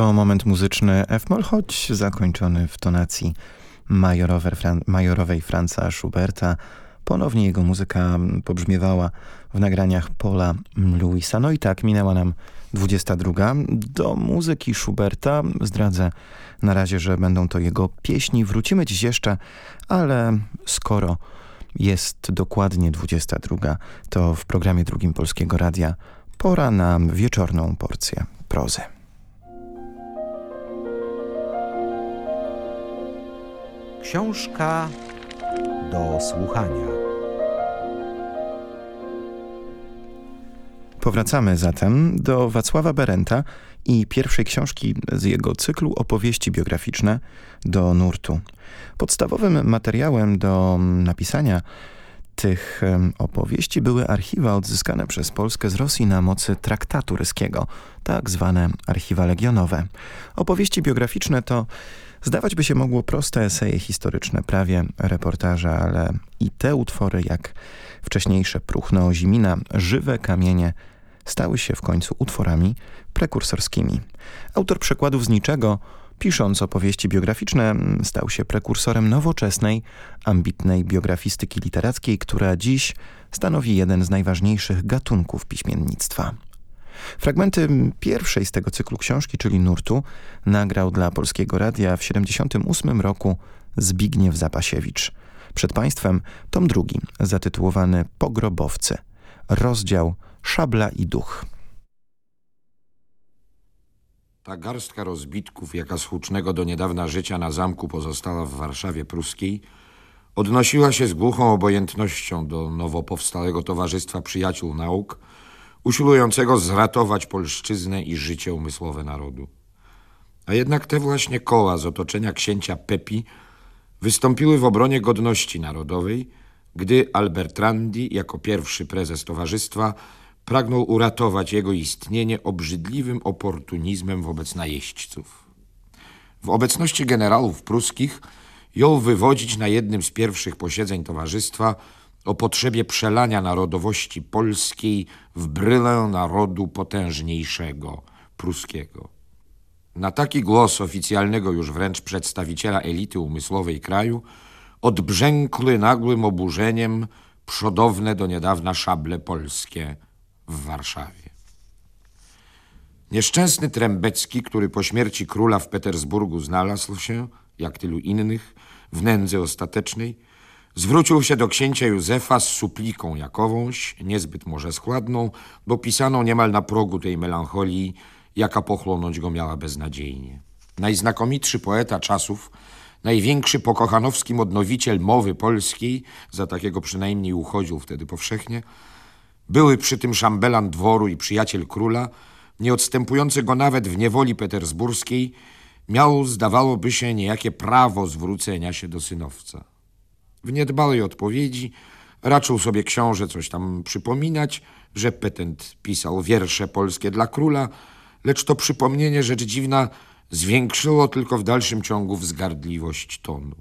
To moment muzyczny F-moll, choć zakończony w tonacji majorowej Franza Schuberta. Ponownie jego muzyka pobrzmiewała w nagraniach Paula Louisa. No i tak minęła nam 22. Do muzyki Schuberta zdradzę na razie, że będą to jego pieśni. Wrócimy dziś jeszcze, ale skoro jest dokładnie 22, to w programie drugim Polskiego Radia pora na wieczorną porcję prozy. Książka do słuchania. Powracamy zatem do Wacława Berenta i pierwszej książki z jego cyklu opowieści biograficzne do nurtu. Podstawowym materiałem do napisania tych opowieści były archiwa odzyskane przez Polskę z Rosji na mocy traktatu ryskiego, tak zwane archiwa legionowe. Opowieści biograficzne to Zdawać by się mogło proste eseje historyczne, prawie reportaże, ale i te utwory, jak wcześniejsze Próchno Ozimina, Żywe kamienie, stały się w końcu utworami prekursorskimi. Autor przekładów z niczego, pisząc opowieści biograficzne, stał się prekursorem nowoczesnej, ambitnej biografistyki literackiej, która dziś stanowi jeden z najważniejszych gatunków piśmiennictwa. Fragmenty pierwszej z tego cyklu książki, czyli Nurtu, nagrał dla Polskiego Radia w 1978 roku Zbigniew Zapasiewicz. Przed Państwem tom drugi, zatytułowany Pogrobowcy. Rozdział Szabla i Duch. Ta garstka rozbitków, jaka z hucznego do niedawna życia na zamku pozostała w Warszawie Pruskiej, odnosiła się z głuchą obojętnością do nowo powstałego Towarzystwa Przyjaciół Nauk, usiłującego zratować polszczyznę i życie umysłowe narodu. A jednak te właśnie koła z otoczenia księcia Pepi wystąpiły w obronie godności narodowej, gdy Albert Randi, jako pierwszy prezes towarzystwa, pragnął uratować jego istnienie obrzydliwym oportunizmem wobec najeźdźców. W obecności generałów pruskich jął wywodzić na jednym z pierwszych posiedzeń towarzystwa o potrzebie przelania narodowości polskiej w brylę narodu potężniejszego, pruskiego. Na taki głos oficjalnego już wręcz przedstawiciela elity umysłowej kraju odbrzękły nagłym oburzeniem przodowne do niedawna szable polskie w Warszawie. Nieszczęsny Trębecki, który po śmierci króla w Petersburgu znalazł się, jak tylu innych, w nędzy ostatecznej, Zwrócił się do księcia Józefa z supliką jakowąś, niezbyt może składną, bo pisaną niemal na progu tej melancholii, jaka pochłonąć go miała beznadziejnie. Najznakomitszy poeta czasów, największy pokochanowski odnowiciel mowy polskiej, za takiego przynajmniej uchodził wtedy powszechnie, były przy tym szambelan dworu i przyjaciel króla, nie odstępujący go nawet w niewoli petersburskiej, miał, zdawałoby się, niejakie prawo zwrócenia się do synowca. W niedbałej odpowiedzi raczył sobie książę coś tam przypominać, że petent pisał wiersze polskie dla króla, lecz to przypomnienie, rzecz dziwna, zwiększyło tylko w dalszym ciągu wzgardliwość tonu.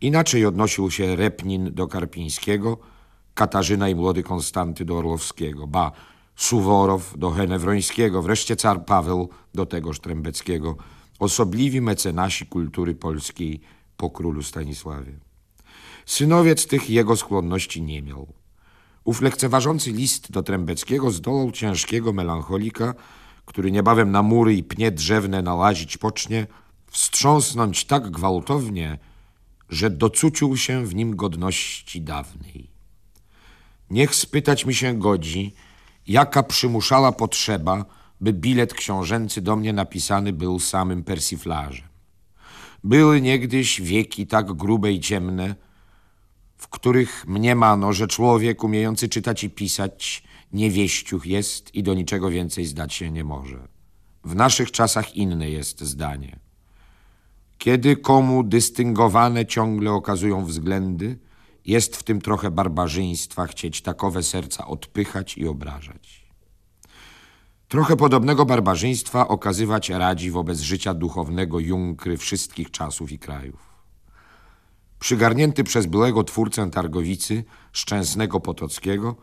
Inaczej odnosił się Repnin do Karpińskiego, Katarzyna i młody Konstanty do Orłowskiego, ba, Suworow do Henewrońskiego, wreszcie car Paweł do tegoż Trębeckiego, osobliwi mecenasi kultury polskiej po królu Stanisławie. Synowiec tych jego skłonności nie miał. Ów lekceważący list do Trębeckiego zdołał ciężkiego melancholika, który niebawem na mury i pnie drzewne nalazić pocznie, wstrząsnąć tak gwałtownie, że docucił się w nim godności dawnej. Niech spytać mi się godzi, jaka przymuszała potrzeba, by bilet książęcy do mnie napisany był samym persiflażem. Były niegdyś wieki tak grube i ciemne, w których mniemano, że człowiek umiejący czytać i pisać niewieściuch jest i do niczego więcej zdać się nie może. W naszych czasach inne jest zdanie. Kiedy komu dystyngowane ciągle okazują względy, jest w tym trochę barbarzyństwa chcieć takowe serca odpychać i obrażać. Trochę podobnego barbarzyństwa okazywać radzi wobec życia duchownego Junkry wszystkich czasów i krajów. Przygarnięty przez byłego twórcę Targowicy, Szczęsnego Potockiego,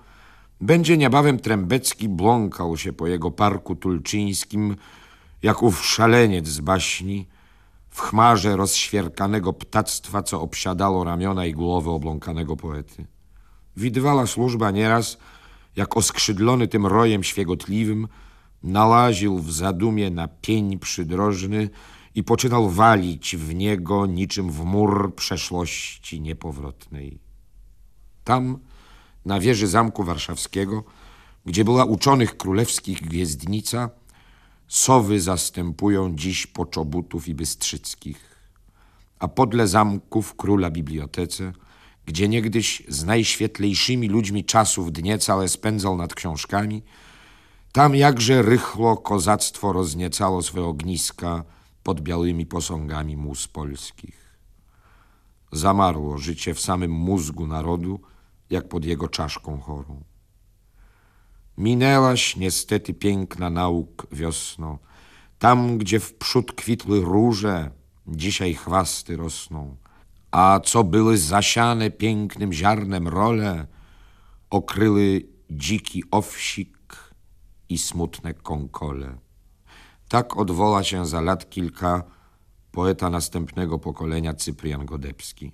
będzie niebawem Trębecki błąkał się po jego parku tulczyńskim, jak ów szaleniec z baśni, w chmarze rozświerkanego ptactwa, co obsiadało ramiona i głowę obląkanego poety. Widywała służba nieraz, jak oskrzydlony tym rojem świegotliwym, nalaził w zadumie na pień przydrożny i poczynał walić w niego niczym w mur przeszłości niepowrotnej. Tam, na wieży Zamku Warszawskiego, gdzie była uczonych królewskich gwiezdnica, sowy zastępują dziś poczobutów i bystrzyckich, a podle zamków króla bibliotece, gdzie niegdyś z najświetlejszymi ludźmi czasów dnie całe spędzał nad książkami, tam jakże rychło kozactwo rozniecało swe ogniska pod białymi posągami mus polskich. Zamarło życie w samym mózgu narodu, jak pod jego czaszką chorą. Minęłaś niestety piękna nauk wiosną, tam gdzie w przód kwitły róże, dzisiaj chwasty rosną, a co były zasiane pięknym ziarnem role, okryły dziki owsik i smutne konkole. Tak odwoła się za lat kilka poeta następnego pokolenia Cyprian Godebski.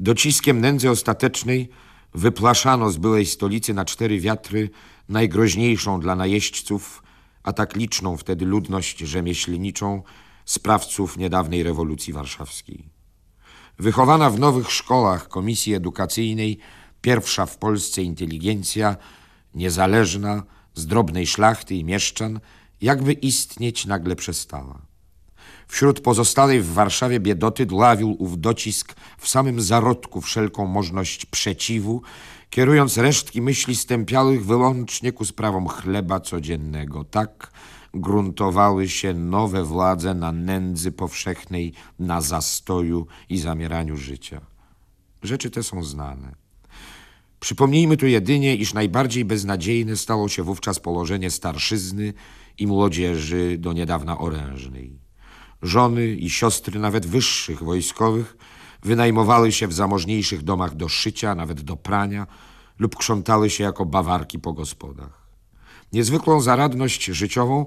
Dociskiem nędzy ostatecznej wyplaszano z byłej stolicy na cztery wiatry najgroźniejszą dla najeźdźców, a tak liczną wtedy ludność rzemieślniczą sprawców niedawnej rewolucji warszawskiej. Wychowana w nowych szkołach Komisji Edukacyjnej, pierwsza w Polsce inteligencja, niezależna, z drobnej szlachty i mieszczan, jakby istnieć nagle przestała. Wśród pozostałej w Warszawie biedoty dławił ów docisk w samym zarodku wszelką możność przeciwu, kierując resztki myśli stępiałych wyłącznie ku sprawom chleba codziennego. Tak gruntowały się nowe władze na nędzy powszechnej, na zastoju i zamieraniu życia. Rzeczy te są znane. Przypomnijmy tu jedynie, iż najbardziej beznadziejne stało się wówczas położenie starszyzny i młodzieży do niedawna orężnej. Żony i siostry nawet wyższych wojskowych wynajmowały się w zamożniejszych domach do szycia, nawet do prania lub krzątały się jako bawarki po gospodach. Niezwykłą zaradność życiową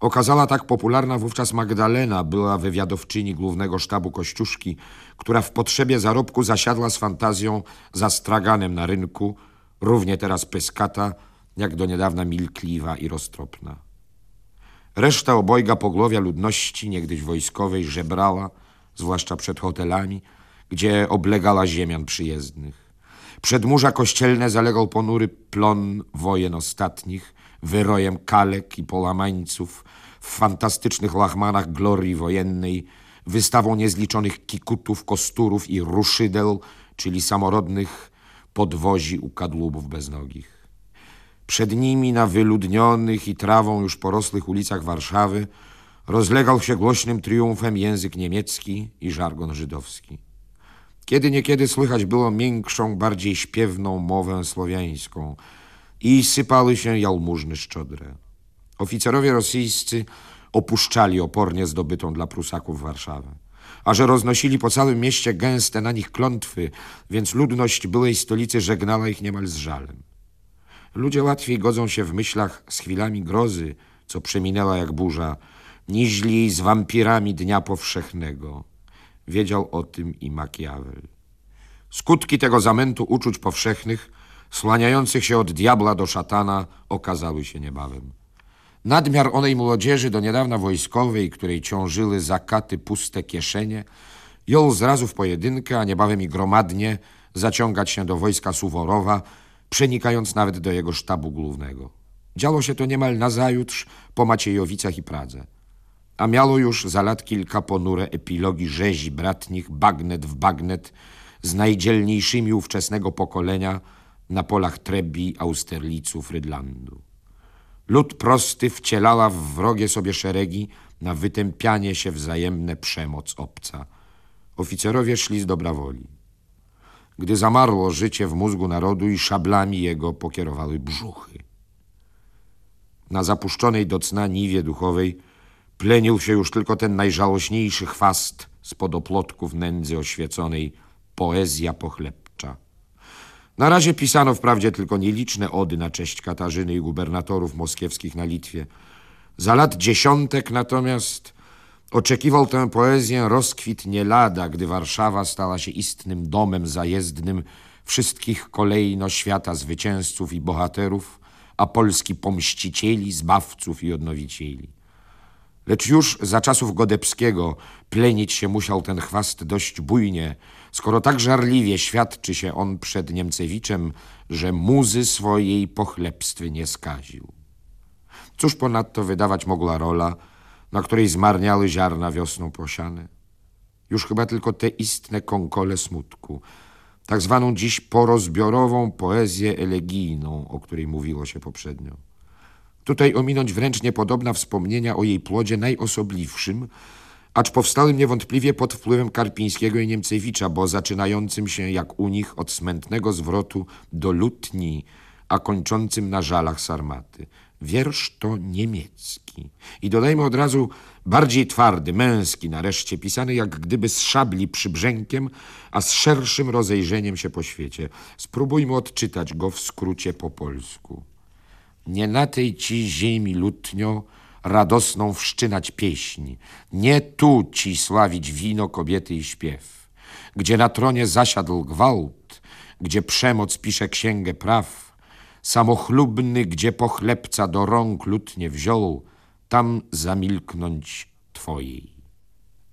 okazała tak popularna wówczas Magdalena, była wywiadowczyni głównego sztabu Kościuszki, która w potrzebie zarobku zasiadła z fantazją za straganem na rynku, równie teraz pyskata, jak do niedawna milkliwa i roztropna. Reszta obojga pogłowia ludności, niegdyś wojskowej, żebrała, zwłaszcza przed hotelami, gdzie oblegała ziemian przyjezdnych. Przedmurza kościelne zalegał ponury plon wojen ostatnich, wyrojem kalek i polamańców, w fantastycznych lachmanach glorii wojennej, wystawą niezliczonych kikutów, kosturów i ruszydeł, czyli samorodnych podwozi u kadłubów beznogich. Przed nimi na wyludnionych i trawą już porosłych ulicach Warszawy rozlegał się głośnym triumfem język niemiecki i żargon żydowski. Kiedy niekiedy słychać było miększą, bardziej śpiewną mowę słowiańską i sypały się jałmużny szczodre. Oficerowie rosyjscy opuszczali opornie zdobytą dla Prusaków Warszawę. A że roznosili po całym mieście gęste na nich klątwy, więc ludność byłej stolicy żegnała ich niemal z żalem. Ludzie łatwiej godzą się w myślach z chwilami grozy, co przeminęła jak burza, niźli z wampirami dnia powszechnego. Wiedział o tym i Machiavel. Skutki tego zamętu uczuć powszechnych, słaniających się od diabla do szatana, okazały się niebawem. Nadmiar onej młodzieży do niedawna wojskowej, której ciążyły zakaty puste kieszenie, jął zrazu w pojedynkę, a niebawem i gromadnie zaciągać się do wojska Suworowa, przenikając nawet do jego sztabu głównego. Działo się to niemal nazajutrz po Maciejowicach i Pradze. A miało już za lat kilka ponure epilogi rzezi bratnich, bagnet w bagnet, z najdzielniejszymi ówczesnego pokolenia na polach Trebi, Austerlicu, Frydlandu. Lud prosty wcielała w wrogie sobie szeregi na wytępianie się wzajemne przemoc obca. Oficerowie szli z dobra woli. Gdy zamarło życie w mózgu narodu i szablami jego pokierowały brzuchy. Na zapuszczonej do cna niwie duchowej plenił się już tylko ten najżałośniejszy chwast spod oplotków nędzy oświeconej poezja pochlebcza. Na razie pisano wprawdzie tylko nieliczne ody na cześć Katarzyny i gubernatorów moskiewskich na Litwie. Za lat dziesiątek natomiast oczekiwał tę poezję rozkwit nie lada, gdy Warszawa stała się istnym domem zajezdnym wszystkich kolejno świata zwycięzców i bohaterów, a Polski pomścicieli, zbawców i odnowicieli. Lecz już za czasów Godebskiego plenić się musiał ten chwast dość bujnie, skoro tak żarliwie świadczy się on przed Niemcewiczem, że muzy swojej pochlebstwy nie skaził. Cóż ponadto wydawać mogła rola, na której zmarniały ziarna wiosną posiane? Już chyba tylko te istne konkole smutku, tak zwaną dziś porozbiorową poezję elegijną, o której mówiło się poprzednio. Tutaj ominąć wręcz niepodobna wspomnienia o jej płodzie najosobliwszym, acz powstałym niewątpliwie pod wpływem Karpińskiego i Niemcewicza, bo zaczynającym się jak u nich od smętnego zwrotu do lutni, a kończącym na żalach sarmaty. Wiersz to niemiecki. I dodajmy od razu bardziej twardy, męski, nareszcie pisany jak gdyby z szabli przybrzękiem, a z szerszym rozejrzeniem się po świecie. Spróbujmy odczytać go w skrócie po polsku. Nie na tej ci ziemi lutnio radosną wszczynać pieśń, nie tu ci sławić wino, kobiety i śpiew. Gdzie na tronie zasiadł gwałt, gdzie przemoc pisze księgę praw, samochlubny, gdzie pochlebca do rąk lutnie wziął, tam zamilknąć twojej.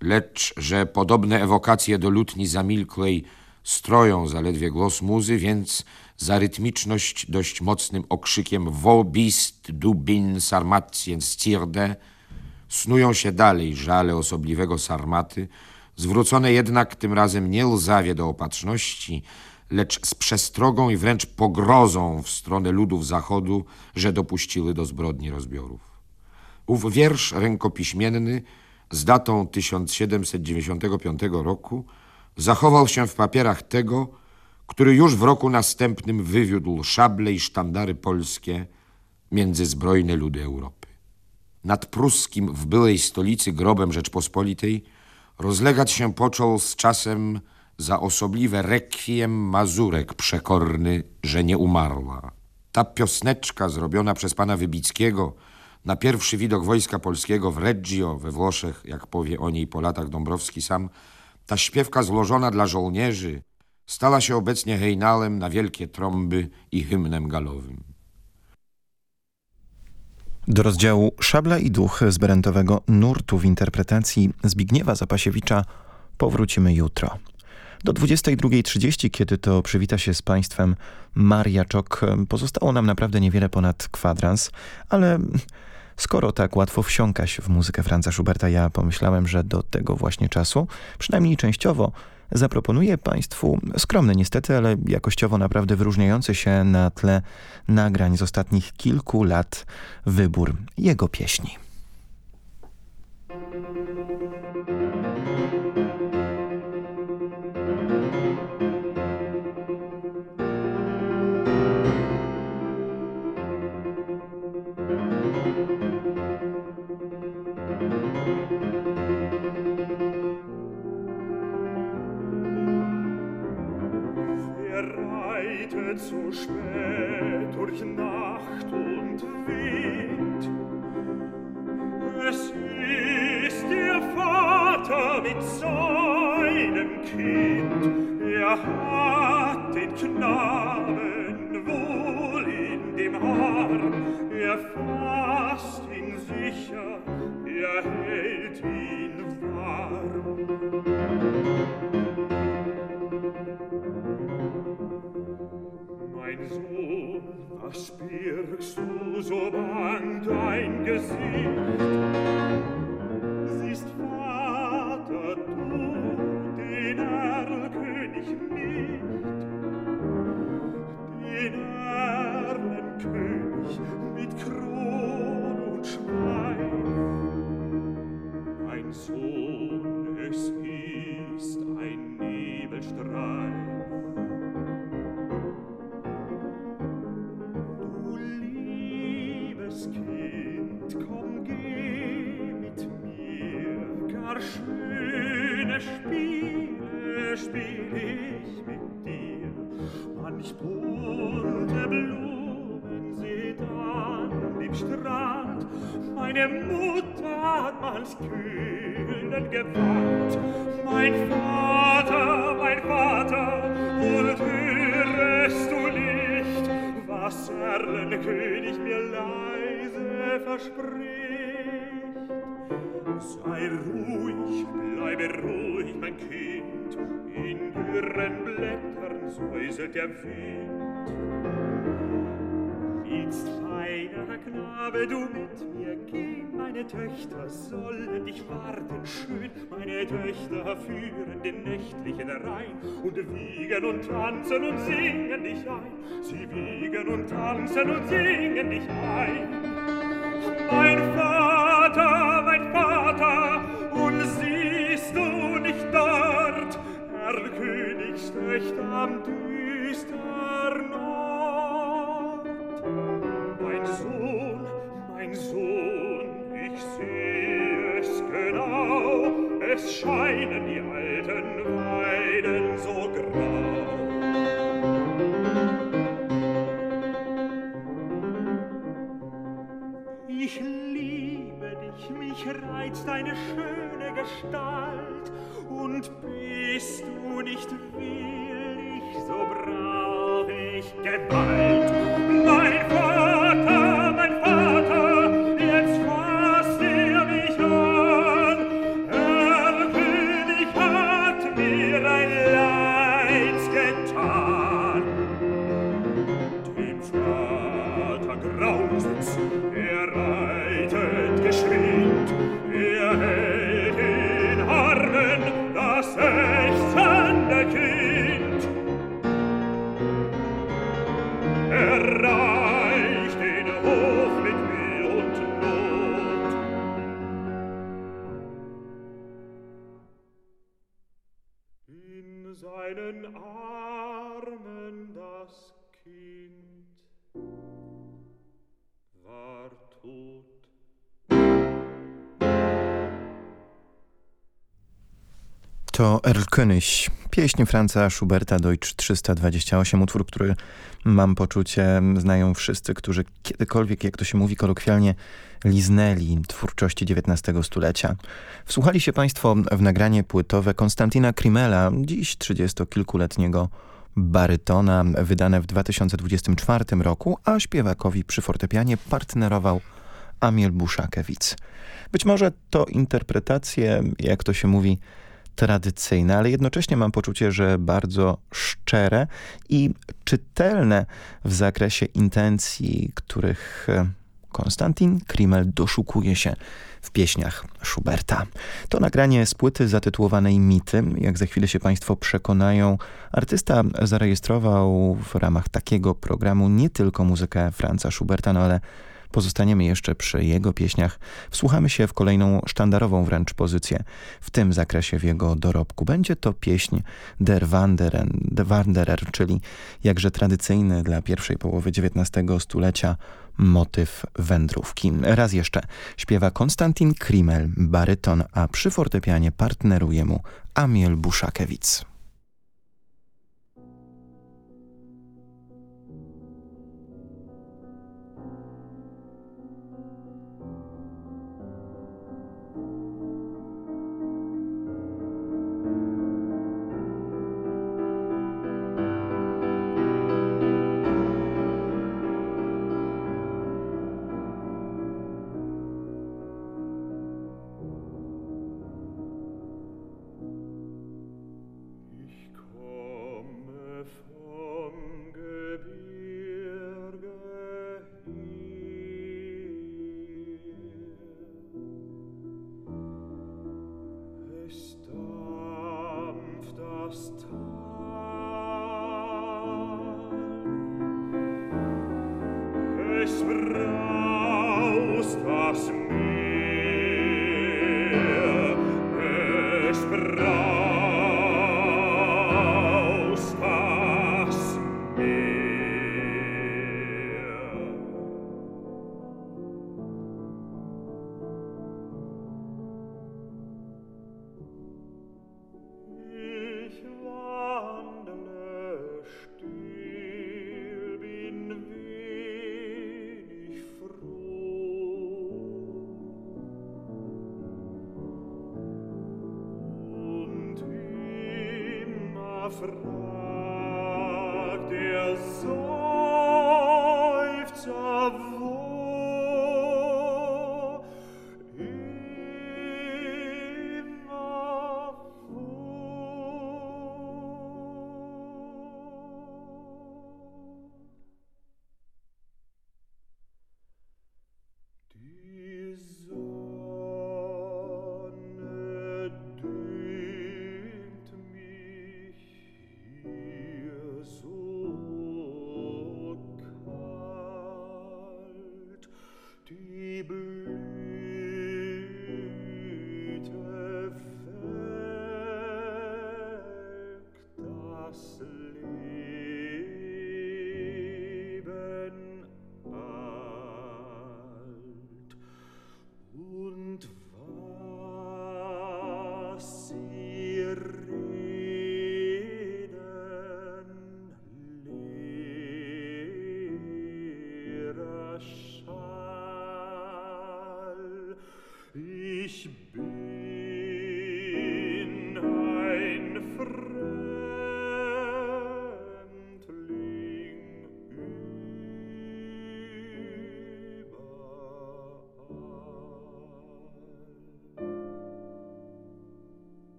Lecz, że podobne ewokacje do lutni zamilkłej stroją zaledwie głos muzy, więc za rytmiczność dość mocnym okrzykiem Wobist dubin sarmatien stirde snują się dalej żale osobliwego sarmaty, zwrócone jednak tym razem nie łzawie do opatrzności, lecz z przestrogą i wręcz pogrozą w stronę ludów zachodu, że dopuściły do zbrodni rozbiorów. Ów wiersz rękopiśmienny z datą 1795 roku zachował się w papierach tego, który już w roku następnym wywiódł szable i sztandary polskie między zbrojne ludy Europy. Nad pruskim w byłej stolicy grobem Rzeczpospolitej rozlegać się począł z czasem za osobliwe rekwiem Mazurek przekorny, że nie umarła. Ta piosneczka zrobiona przez pana Wybickiego na pierwszy widok wojska polskiego w Reggio we Włoszech, jak powie o niej po latach Dąbrowski sam, ta śpiewka złożona dla żołnierzy stała się obecnie hejnalem na wielkie trąby i hymnem galowym. Do rozdziału Szabla i Duch z Berentowego nurtu w interpretacji Zbigniewa Zapasiewicza powrócimy jutro. Do 22.30, kiedy to przywita się z Państwem Maria Czok, pozostało nam naprawdę niewiele ponad kwadrans, ale skoro tak łatwo wsiąkać w muzykę Franza Schuberta, ja pomyślałem, że do tego właśnie czasu, przynajmniej częściowo, zaproponuję Państwu skromny niestety, ale jakościowo naprawdę wyróżniający się na tle nagrań z ostatnich kilku lat wybór jego pieśni. zu spät durch Nacht und Wind. Es ist der Vater mit seinem Kind, er hat den Knaben wohl in dem Arm, er fasst ihn sicher, er hält ihn warm. Aspirx du so bang dein Gesicht, siehst Vater du den Erlkönig nicht, den Erlenkönig mit Kron und Schweif. Ein Sohn, es ist ein Nebelstreif, Schöne Spiele spiel ich mit dir, manch bunte Blumen seht an dem Strand, meine Mutter hat manch kühlen Gewand, mein Vater, mein Vater, und hörest du nicht, was Erlenkönig mir leise verspricht. Sei ruhig, bleibe ruhig, mein Kind, in dürren Blättern säuselt der Wind. Willst feiner Knabe, du mit mir gehen, meine Töchter sollen dich warten schön, meine Töchter führen den nächtlichen Rhein. Und wiegen und tanzen und singen dich ein, sie wiegen und tanzen und singen dich ein. Mein Vater, Königstöchter am düstern Ort? Mein Sohn, mein Sohn, ich seh es genau, es scheinen die alten Weiden so grau. Ich liebe dich, mich reizt deine schöne Gestalt, und bist du nicht willig, so brauch ich Gewalt. Mein Vater, mein Vater, jetzt fasst er mich an, Herr König hat mir ein Leids getan. Dem Vater grauset's, To Erlkönig, pieśń Franza Schuberta Deutsch 328, utwór, który mam poczucie znają wszyscy, którzy kiedykolwiek, jak to się mówi kolokwialnie, liznęli twórczości XIX stulecia. Wsłuchali się Państwo w nagranie płytowe Konstantina Krimela, dziś trzydziestokilkuletniego barytona, wydane w 2024 roku, a śpiewakowi przy fortepianie partnerował Amiel Buszakiewicz. Być może to interpretacje, jak to się mówi, tradycyjne, ale jednocześnie mam poczucie, że bardzo szczere i czytelne w zakresie intencji, których e, Konstantin Krimel doszukuje się w pieśniach Schuberta. To nagranie z płyty zatytułowanej Mity. Jak za chwilę się Państwo przekonają, artysta zarejestrował w ramach takiego programu nie tylko muzykę Franza Schuberta, no ale Pozostaniemy jeszcze przy jego pieśniach. Wsłuchamy się w kolejną sztandarową wręcz pozycję w tym zakresie w jego dorobku. Będzie to pieśń Der Wanderer, Der Wanderer czyli jakże tradycyjny dla pierwszej połowy XIX stulecia motyw wędrówki. Raz jeszcze śpiewa Konstantin Krimel, baryton, a przy fortepianie partneruje mu Amiel Buszakiewicz.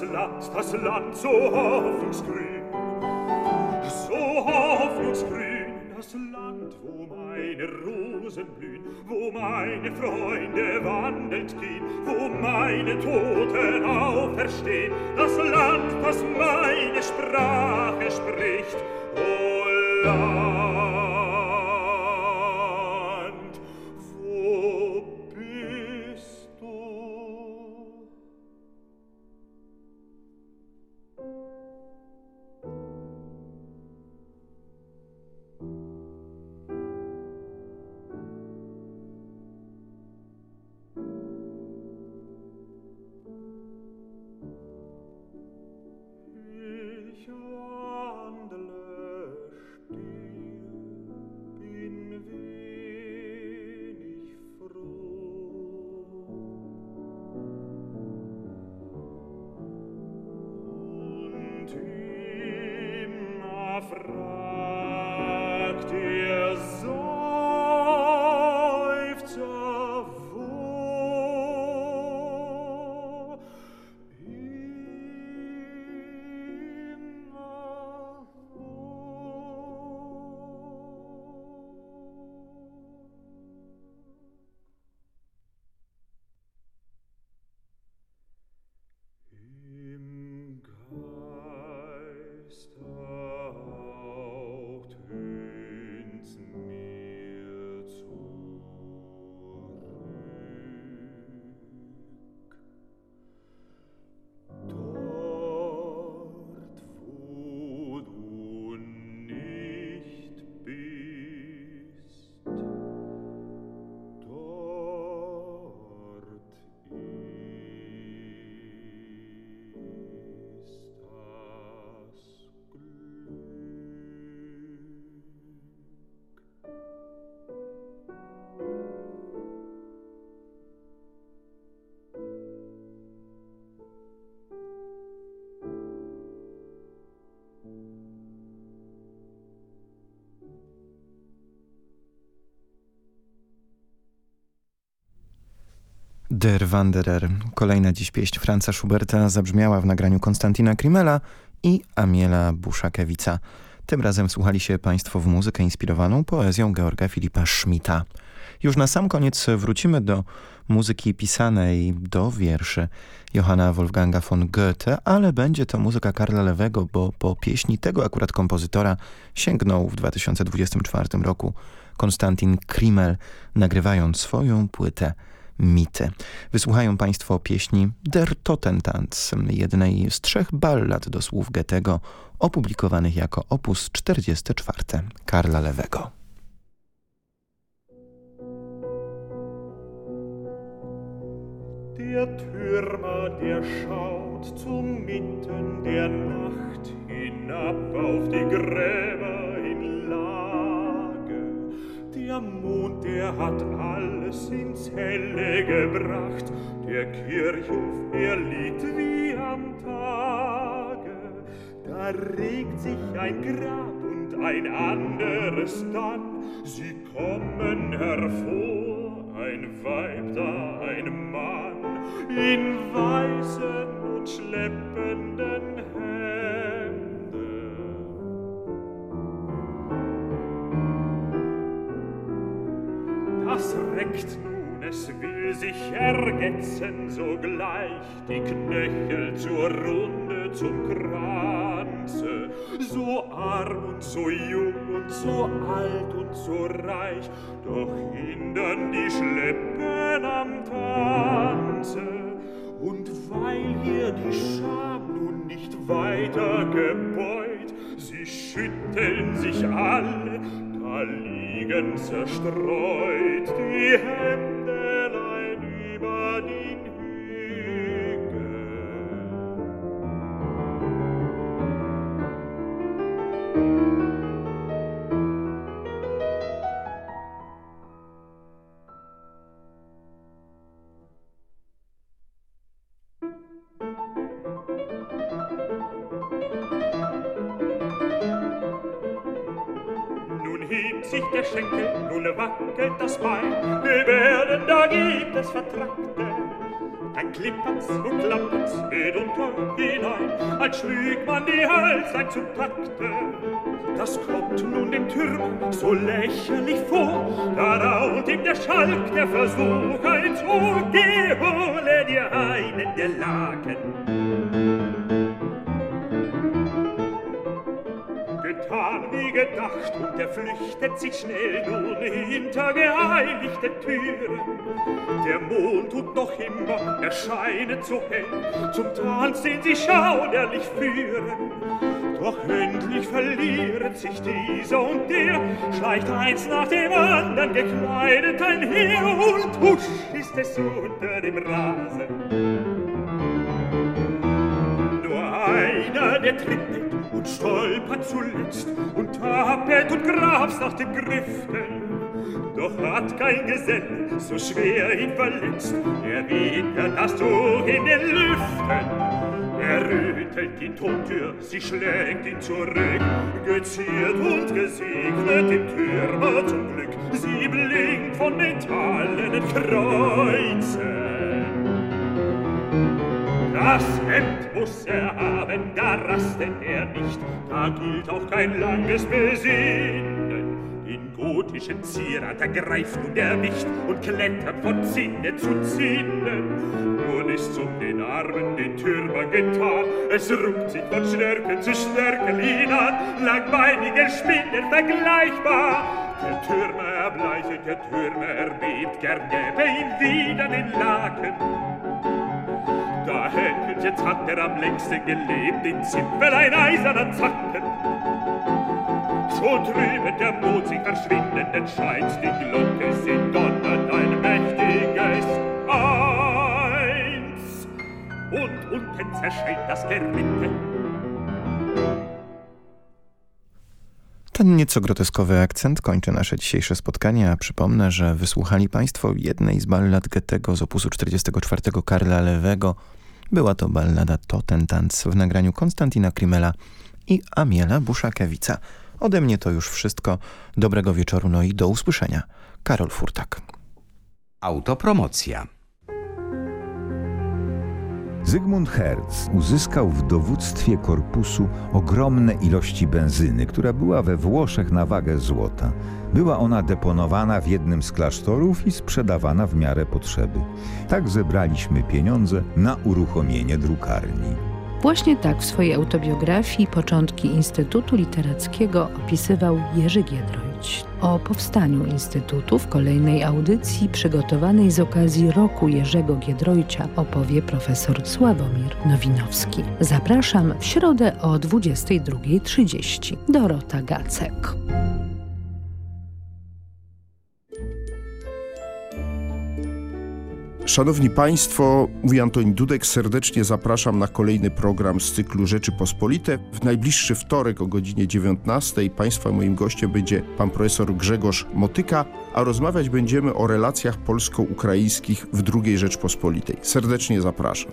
das Land, das Land so hoffnungsgrün, so hoffnungsgrün, das Land, wo meine Rosen blühen, wo meine Freunde wandelt gehen, wo meine Toten auferstehen, das Land, das meine Sprache spricht, o Land. Der Wanderer. Kolejna dziś pieśń Franza Schuberta zabrzmiała w nagraniu Konstantina Krimela i Amiela Buszakewica. Tym razem słuchali się Państwo w muzykę inspirowaną poezją Georga Filipa Schmidta. Już na sam koniec wrócimy do muzyki pisanej do wierszy Johanna Wolfganga von Goethe, ale będzie to muzyka Karla Lewego, bo po pieśni tego akurat kompozytora sięgnął w 2024 roku Konstantin Krimel, nagrywając swoją płytę mity. Wysłuchają Państwo pieśni Der Totentanz, jednej z trzech ballad do słów Goethego, opublikowanych jako opus 44 Karla Lewego. Der Türmer, der schaut zum Mitten der Nacht hinab auf die Gräber. Der Mond, der hat alles ins Helle gebracht, der Kirchhof, er liegt wie am Tage. Da regt sich ein Grab und ein anderes dann, sie kommen hervor, ein Weib da, ein Mann, in weißen und schleppenden Hemden. Das reckt nun, es will sich ergetzen sogleich, die Knöchel zur Runde, zum Kranze, so arm und so jung und so alt und so reich, doch hindern die Schleppen am Tanze. Und weil ihr die Scham nun nicht weiter gebeut, sie schütteln sich alle, Alliegen zerstreut die Hände. Wackelt das Bein, wir werden, da gibt es Vertrackte. Dann klippert's und klappert's mitunter hinein, als schlüg man die Halslein zum Takte. Das kommt nun dem Türmer so lächerlich vor, da raunt ihm der Schalk, der Versuch ins Ohr, geh, hole dir einen der Laken. Wie gedacht und er flüchtet sich schnell nun hinter geheiligte Türen. Der Mond tut noch immer erscheinen so hell, zum Tanz den sie schauderlich führen. Doch endlich verlieren sich dieser und der, schleicht eins nach dem anderen gekleidet einher und husch ist es unter dem Rasen. Nur einer, der trippelt und stolpert zuletzt und tappet und grabst nach dem Griften. Doch hat kein Gesell so schwer ihn verletzt, er wittert das Tuch in den Lüften. Er rüttelt die Tontür, sie schlägt ihn zurück, geziert und gesegnet den Türmer zum Glück. Sie blinkt von metallenen Kreuzen. Das Hemd muss er haben, da rastet er nicht, da gilt auch kein langes Besinnen. Den gotischen Zierat ergreift nun der Wicht und klettert von Zinne zu Zinne. Nun ist's um den Armen den Türmer getan, es ruckt sich von Schnörkel zu Schnörkel hinan, langbeinige Spinnen vergleichbar. Der Türmer erbleichet, der Türmer erbebt, gern gäbe ihm wieder den Laken. Jetzt hat er am längsten gelebt, in Zipfel ein eiserner Zacken. Drüben der die Glocke singt donnert ein mächtiges Eins. Und unten zerschellt das. Ten nieco groteskowy akcent kończy nasze dzisiejsze spotkanie, a przypomnę, że wysłuchali Państwo jednej z ballad Goethego z opusu 44 Karla Lewego. Była to ballada Totentanz w nagraniu Konstantina Krimela i Amiela Buszakewica. Ode mnie to już wszystko. Dobrego wieczoru, no i do usłyszenia. Karol Furtak. Autopromocja. Zygmunt Herz uzyskał w dowództwie korpusu ogromne ilości benzyny, która była we Włoszech na wagę złota. Była ona deponowana w jednym z klasztorów i sprzedawana w miarę potrzeby. Tak zebraliśmy pieniądze na uruchomienie drukarni. Właśnie tak w swojej autobiografii początki Instytutu Literackiego opisywał Jerzy Giedroń. Łódź. O powstaniu Instytutu w kolejnej audycji przygotowanej z okazji roku Jerzego Giedroycia opowie profesor Sławomir Nowinowski. Zapraszam w środę o 22.30. Dorota Gacek. Szanowni Państwo, mówi Antoni Dudek, serdecznie zapraszam na kolejny program z cyklu Rzeczypospolite. W najbliższy wtorek o godzinie 19 Państwa moim gościem będzie pan profesor Grzegorz Motyka, a rozmawiać będziemy o relacjach polsko-ukraińskich w II Rzeczpospolitej. Serdecznie zapraszam.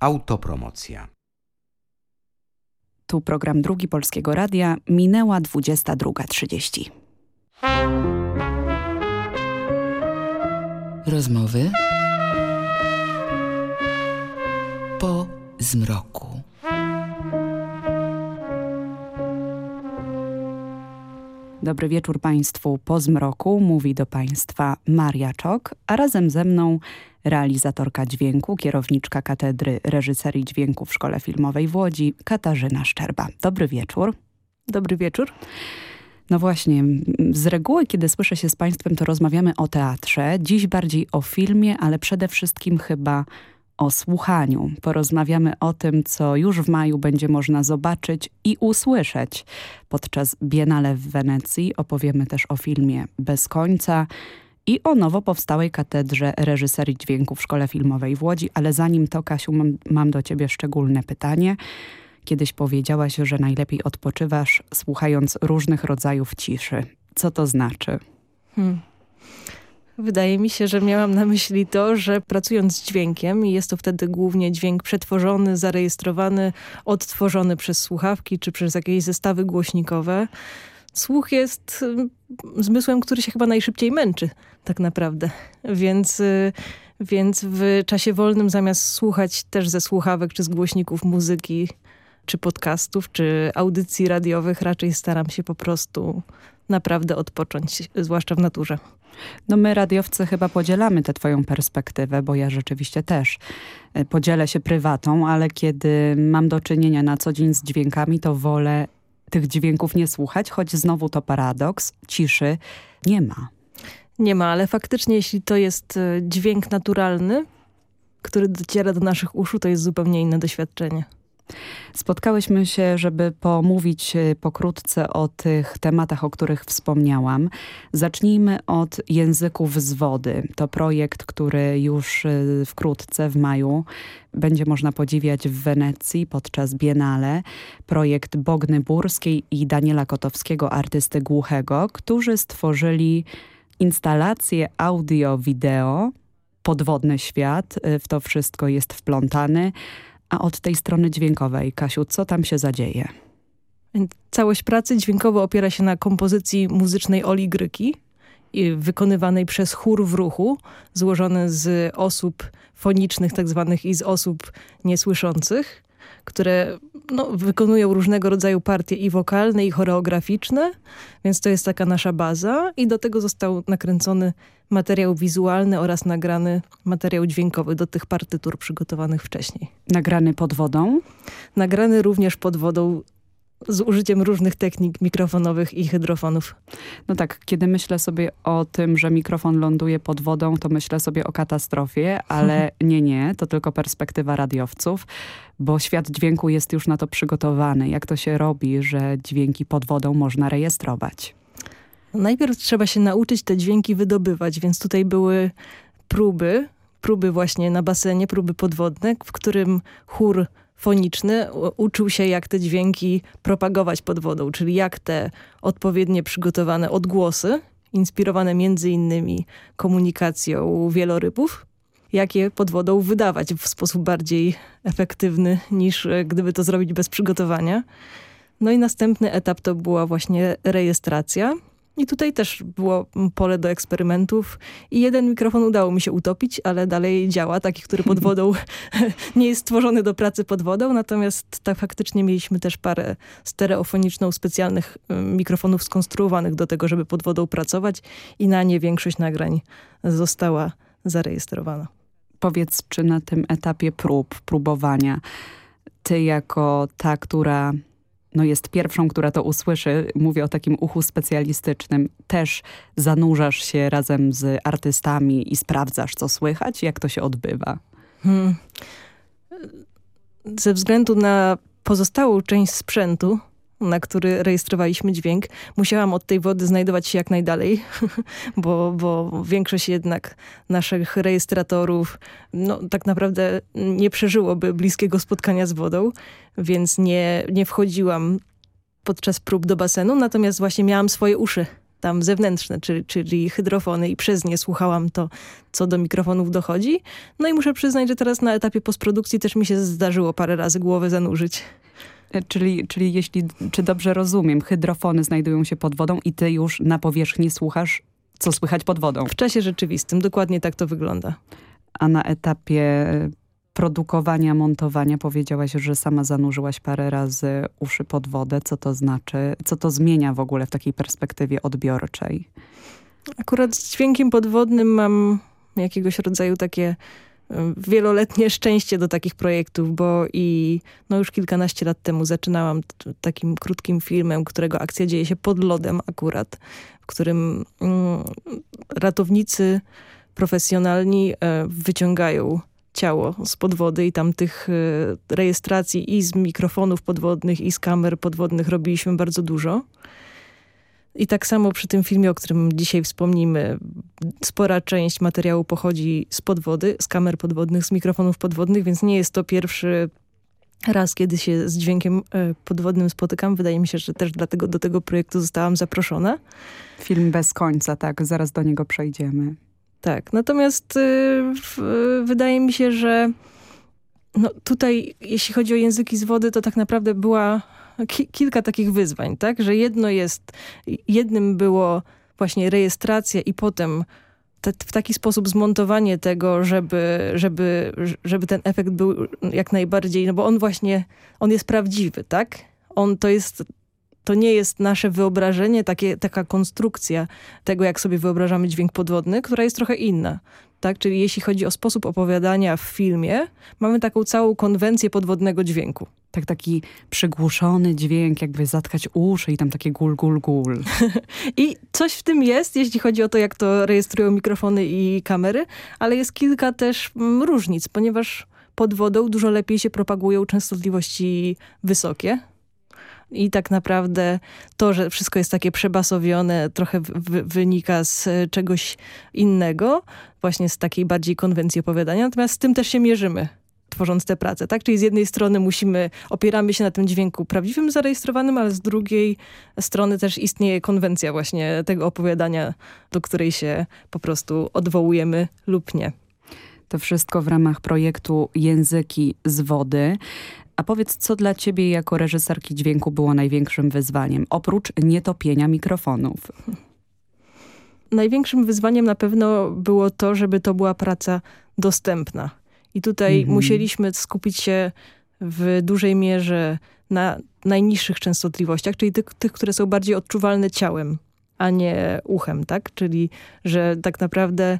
Autopromocja. Tu program Drugi Polskiego Radia. Minęła 22.30. Rozmowy po zmroku. Dobry wieczór Państwu po zmroku. Mówi do Państwa Maria Czok, a razem ze mną realizatorka dźwięku, kierowniczka Katedry Reżyserii Dźwięku w Szkole Filmowej w Łodzi, Katarzyna Szczerba. Dobry wieczór. Dobry wieczór. No właśnie, z reguły, kiedy słyszę się z Państwem, to rozmawiamy o teatrze. Dziś bardziej o filmie, ale przede wszystkim chyba o słuchaniu. Porozmawiamy o tym, co już w maju będzie można zobaczyć i usłyszeć. Podczas Biennale w Wenecji opowiemy też o filmie Bez końca i o nowo powstałej katedrze reżyserii dźwięku w Szkole Filmowej w Łodzi. Ale zanim to, Kasiu, mam, mam do Ciebie szczególne pytanie. Kiedyś powiedziałaś, że najlepiej odpoczywasz słuchając różnych rodzajów ciszy. Co to znaczy? Hmm. Wydaje mi się, że miałam na myśli to, że pracując z dźwiękiem, i jest to wtedy głównie dźwięk przetworzony, zarejestrowany, odtworzony przez słuchawki czy przez jakieś zestawy głośnikowe, słuch jest hmm, zmysłem, który się chyba najszybciej męczy tak naprawdę. Więc, y, więc w czasie wolnym zamiast słuchać też ze słuchawek czy z głośników muzyki, czy podcastów, czy audycji radiowych, raczej staram się po prostu naprawdę odpocząć, zwłaszcza w naturze. No my radiowcy chyba podzielamy tę twoją perspektywę, bo ja rzeczywiście też e, podzielę się prywatą, ale kiedy mam do czynienia na co dzień z dźwiękami, to wolę tych dźwięków nie słuchać, choć znowu to paradoks, ciszy nie ma. Nie ma, ale faktycznie jeśli to jest e, dźwięk naturalny, który dociera do naszych uszu, to jest zupełnie inne doświadczenie. Spotkałyśmy się, żeby pomówić e, pokrótce o tych tematach, o których wspomniałam. Zacznijmy od języków z wody. To projekt, który już e, wkrótce, w maju, będzie można podziwiać w Wenecji podczas Biennale. Projekt Bogny Burskiej i Daniela Kotowskiego, artysty głuchego, którzy stworzyli instalację audio-wideo, podwodny świat, e, w to wszystko jest wplątany, a od tej strony dźwiękowej, Kasiu, co tam się zadzieje? Całość pracy dźwiękowo opiera się na kompozycji muzycznej Oli Gryki, wykonywanej przez chór w ruchu, złożony z osób fonicznych tak zwanych i z osób niesłyszących, które no, wykonują różnego rodzaju partie i wokalne, i choreograficzne, więc to jest taka nasza baza i do tego został nakręcony materiał wizualny oraz nagrany materiał dźwiękowy do tych partytur przygotowanych wcześniej. Nagrany pod wodą? Nagrany również pod wodą z użyciem różnych technik mikrofonowych i hydrofonów. No tak, kiedy myślę sobie o tym, że mikrofon ląduje pod wodą, to myślę sobie o katastrofie, ale nie, nie, to tylko perspektywa radiowców, bo świat dźwięku jest już na to przygotowany. Jak to się robi, że dźwięki pod wodą można rejestrować? Najpierw trzeba się nauczyć te dźwięki wydobywać, więc tutaj były próby, próby właśnie na basenie, próby podwodne, w którym chór foniczny uczył się, jak te dźwięki propagować pod wodą, czyli jak te odpowiednie przygotowane odgłosy, inspirowane między innymi komunikacją wielorybów, jak je pod wodą wydawać w sposób bardziej efektywny niż e, gdyby to zrobić bez przygotowania. No i następny etap to była właśnie rejestracja, i tutaj też było pole do eksperymentów. I jeden mikrofon udało mi się utopić, ale dalej działa, taki, który pod wodą nie jest stworzony do pracy pod wodą, natomiast tak faktycznie mieliśmy też parę stereofoniczną specjalnych mikrofonów skonstruowanych do tego, żeby pod wodą pracować. I na nie większość nagrań została zarejestrowana. Powiedz, czy na tym etapie prób, próbowania, ty jako ta, która no jest pierwszą, która to usłyszy, mówię o takim uchu specjalistycznym, też zanurzasz się razem z artystami i sprawdzasz, co słychać? Jak to się odbywa? Hmm. Ze względu na pozostałą część sprzętu, na który rejestrowaliśmy dźwięk, musiałam od tej wody znajdować się jak najdalej, bo, bo większość jednak naszych rejestratorów no, tak naprawdę nie przeżyłoby bliskiego spotkania z wodą, więc nie, nie wchodziłam podczas prób do basenu, natomiast właśnie miałam swoje uszy tam zewnętrzne, czyli, czyli hydrofony i przez nie słuchałam to, co do mikrofonów dochodzi. No i muszę przyznać, że teraz na etapie postprodukcji też mi się zdarzyło parę razy głowę zanurzyć. Czyli, czyli jeśli, czy dobrze rozumiem, hydrofony znajdują się pod wodą i ty już na powierzchni słuchasz, co słychać pod wodą? W czasie rzeczywistym, dokładnie tak to wygląda. A na etapie produkowania, montowania powiedziałaś, że sama zanurzyłaś parę razy uszy pod wodę. Co to znaczy? Co to zmienia w ogóle w takiej perspektywie odbiorczej? Akurat z dźwiękiem podwodnym mam jakiegoś rodzaju takie wieloletnie szczęście do takich projektów, bo i no już kilkanaście lat temu zaczynałam takim krótkim filmem, którego akcja dzieje się pod lodem akurat, w którym mm, ratownicy profesjonalni e, wyciągają ciało spod wody i tam tych e, rejestracji i z mikrofonów podwodnych i z kamer podwodnych robiliśmy bardzo dużo. I tak samo przy tym filmie, o którym dzisiaj wspomnimy, spora część materiału pochodzi z podwody, z kamer podwodnych, z mikrofonów podwodnych, więc nie jest to pierwszy raz, kiedy się z dźwiękiem e, podwodnym spotykam. Wydaje mi się, że też dlatego do tego projektu zostałam zaproszona. Film bez końca, tak, zaraz do niego przejdziemy. Tak, natomiast y, wydaje mi się, że no tutaj, jeśli chodzi o języki z wody, to tak naprawdę była ki kilka takich wyzwań, tak? Że jedno jest, jednym było właśnie rejestracja i potem te, w taki sposób zmontowanie tego, żeby, żeby, żeby ten efekt był jak najbardziej, no bo on właśnie, on jest prawdziwy, tak? On to jest to nie jest nasze wyobrażenie, takie, taka konstrukcja tego, jak sobie wyobrażamy dźwięk podwodny, która jest trochę inna. Tak? Czyli jeśli chodzi o sposób opowiadania w filmie, mamy taką całą konwencję podwodnego dźwięku. Tak, taki przygłuszony dźwięk, jakby zatkać uszy i tam takie gul, gul, gul. I coś w tym jest, jeśli chodzi o to, jak to rejestrują mikrofony i kamery, ale jest kilka też mm, różnic, ponieważ pod wodą dużo lepiej się propagują częstotliwości wysokie, i tak naprawdę to, że wszystko jest takie przebasowione, trochę wynika z e, czegoś innego, właśnie z takiej bardziej konwencji opowiadania, natomiast z tym też się mierzymy tworząc te prace, tak? Czyli z jednej strony musimy, opieramy się na tym dźwięku prawdziwym, zarejestrowanym, ale z drugiej strony też istnieje konwencja właśnie tego opowiadania, do której się po prostu odwołujemy lub nie. To wszystko w ramach projektu Języki z wody. A powiedz, co dla ciebie jako reżyserki dźwięku było największym wyzwaniem, oprócz nietopienia mikrofonów? Największym wyzwaniem na pewno było to, żeby to była praca dostępna. I tutaj mhm. musieliśmy skupić się w dużej mierze na najniższych częstotliwościach, czyli tych, tych, które są bardziej odczuwalne ciałem, a nie uchem, tak? Czyli, że tak naprawdę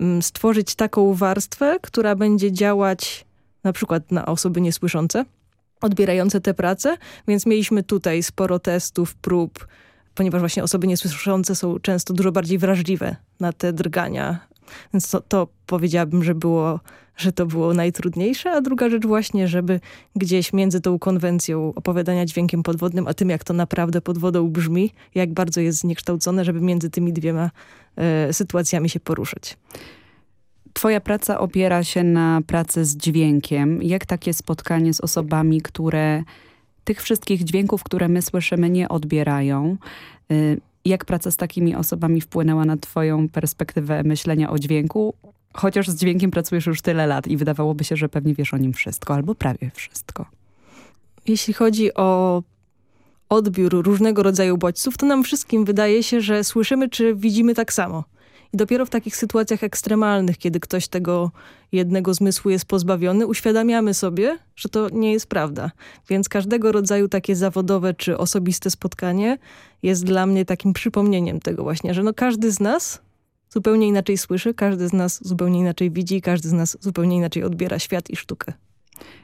mm, stworzyć taką warstwę, która będzie działać na przykład na osoby niesłyszące, odbierające te prace, więc mieliśmy tutaj sporo testów, prób, ponieważ właśnie osoby niesłyszące są często dużo bardziej wrażliwe na te drgania. Więc to, to powiedziałabym, że było, że to było najtrudniejsze, a druga rzecz właśnie, żeby gdzieś między tą konwencją opowiadania dźwiękiem podwodnym, a tym jak to naprawdę pod wodą brzmi, jak bardzo jest zniekształcone, żeby między tymi dwiema e, sytuacjami się poruszać. Twoja praca opiera się na pracy z dźwiękiem. Jak takie spotkanie z osobami, które tych wszystkich dźwięków, które my słyszymy, nie odbierają? Y, jak praca z takimi osobami wpłynęła na twoją perspektywę myślenia o dźwięku? Chociaż z dźwiękiem pracujesz już tyle lat i wydawałoby się, że pewnie wiesz o nim wszystko, albo prawie wszystko. Jeśli chodzi o odbiór różnego rodzaju bodźców, to nam wszystkim wydaje się, że słyszymy czy widzimy tak samo. I dopiero w takich sytuacjach ekstremalnych, kiedy ktoś tego jednego zmysłu jest pozbawiony, uświadamiamy sobie, że to nie jest prawda. Więc każdego rodzaju takie zawodowe czy osobiste spotkanie jest dla mnie takim przypomnieniem tego właśnie, że no każdy z nas zupełnie inaczej słyszy, każdy z nas zupełnie inaczej widzi, każdy z nas zupełnie inaczej odbiera świat i sztukę.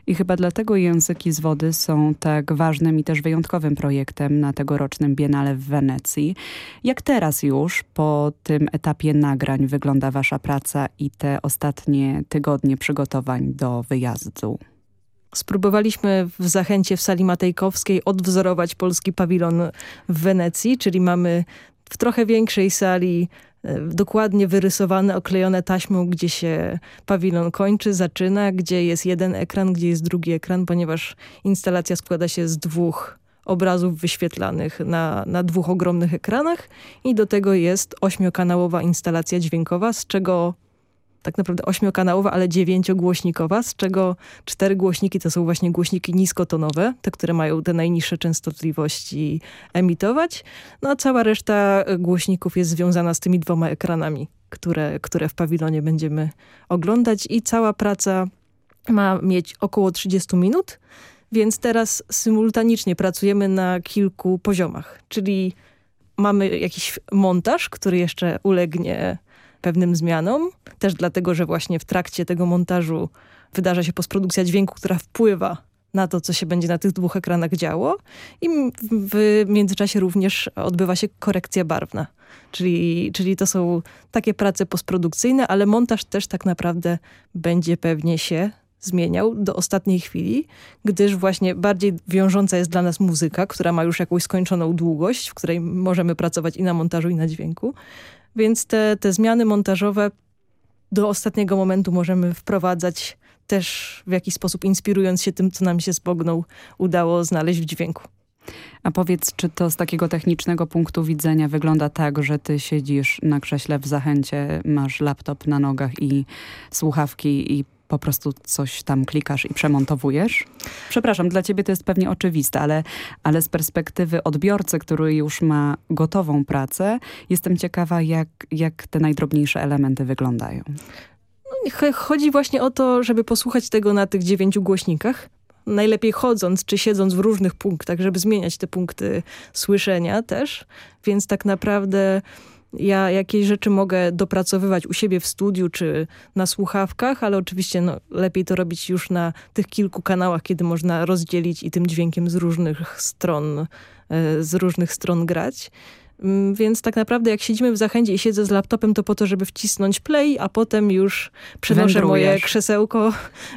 I chyba dlatego języki z wody są tak ważnym i też wyjątkowym projektem na tegorocznym Biennale w Wenecji. Jak teraz już po tym etapie nagrań wygląda wasza praca i te ostatnie tygodnie przygotowań do wyjazdu? Spróbowaliśmy w Zachęcie w sali Matejkowskiej odwzorować polski pawilon w Wenecji, czyli mamy w trochę większej sali dokładnie wyrysowane, oklejone taśmą, gdzie się pawilon kończy, zaczyna, gdzie jest jeden ekran, gdzie jest drugi ekran, ponieważ instalacja składa się z dwóch obrazów wyświetlanych na, na dwóch ogromnych ekranach i do tego jest ośmiokanałowa instalacja dźwiękowa, z czego tak naprawdę ośmiokanałowa, ale dziewięciogłośnikowa, z czego cztery głośniki to są właśnie głośniki niskotonowe, te, które mają te najniższe częstotliwości emitować, no a cała reszta głośników jest związana z tymi dwoma ekranami, które, które w pawilonie będziemy oglądać. I cała praca ma mieć około 30 minut, więc teraz symultanicznie pracujemy na kilku poziomach, czyli mamy jakiś montaż, który jeszcze ulegnie pewnym zmianom. Też dlatego, że właśnie w trakcie tego montażu wydarza się postprodukcja dźwięku, która wpływa na to, co się będzie na tych dwóch ekranach działo i w międzyczasie również odbywa się korekcja barwna. Czyli, czyli to są takie prace postprodukcyjne, ale montaż też tak naprawdę będzie pewnie się zmieniał do ostatniej chwili, gdyż właśnie bardziej wiążąca jest dla nas muzyka, która ma już jakąś skończoną długość, w której możemy pracować i na montażu, i na dźwięku. Więc te, te zmiany montażowe do ostatniego momentu możemy wprowadzać też w jakiś sposób inspirując się tym, co nam się z Bogną udało znaleźć w dźwięku. A powiedz, czy to z takiego technicznego punktu widzenia wygląda tak, że ty siedzisz na krześle w zachęcie, masz laptop na nogach i słuchawki i po prostu coś tam klikasz i przemontowujesz? Przepraszam, dla ciebie to jest pewnie oczywiste, ale, ale z perspektywy odbiorcy, który już ma gotową pracę, jestem ciekawa, jak, jak te najdrobniejsze elementy wyglądają. No, chodzi właśnie o to, żeby posłuchać tego na tych dziewięciu głośnikach, najlepiej chodząc czy siedząc w różnych punktach, żeby zmieniać te punkty słyszenia też. Więc tak naprawdę ja jakieś rzeczy mogę dopracowywać u siebie w studiu czy na słuchawkach, ale oczywiście no, lepiej to robić już na tych kilku kanałach, kiedy można rozdzielić i tym dźwiękiem z różnych stron, e, z różnych stron grać. Mm, więc tak naprawdę jak siedzimy w zachęcie i siedzę z laptopem, to po to, żeby wcisnąć play, a potem już przenoszę Wędrujesz. moje krzesełko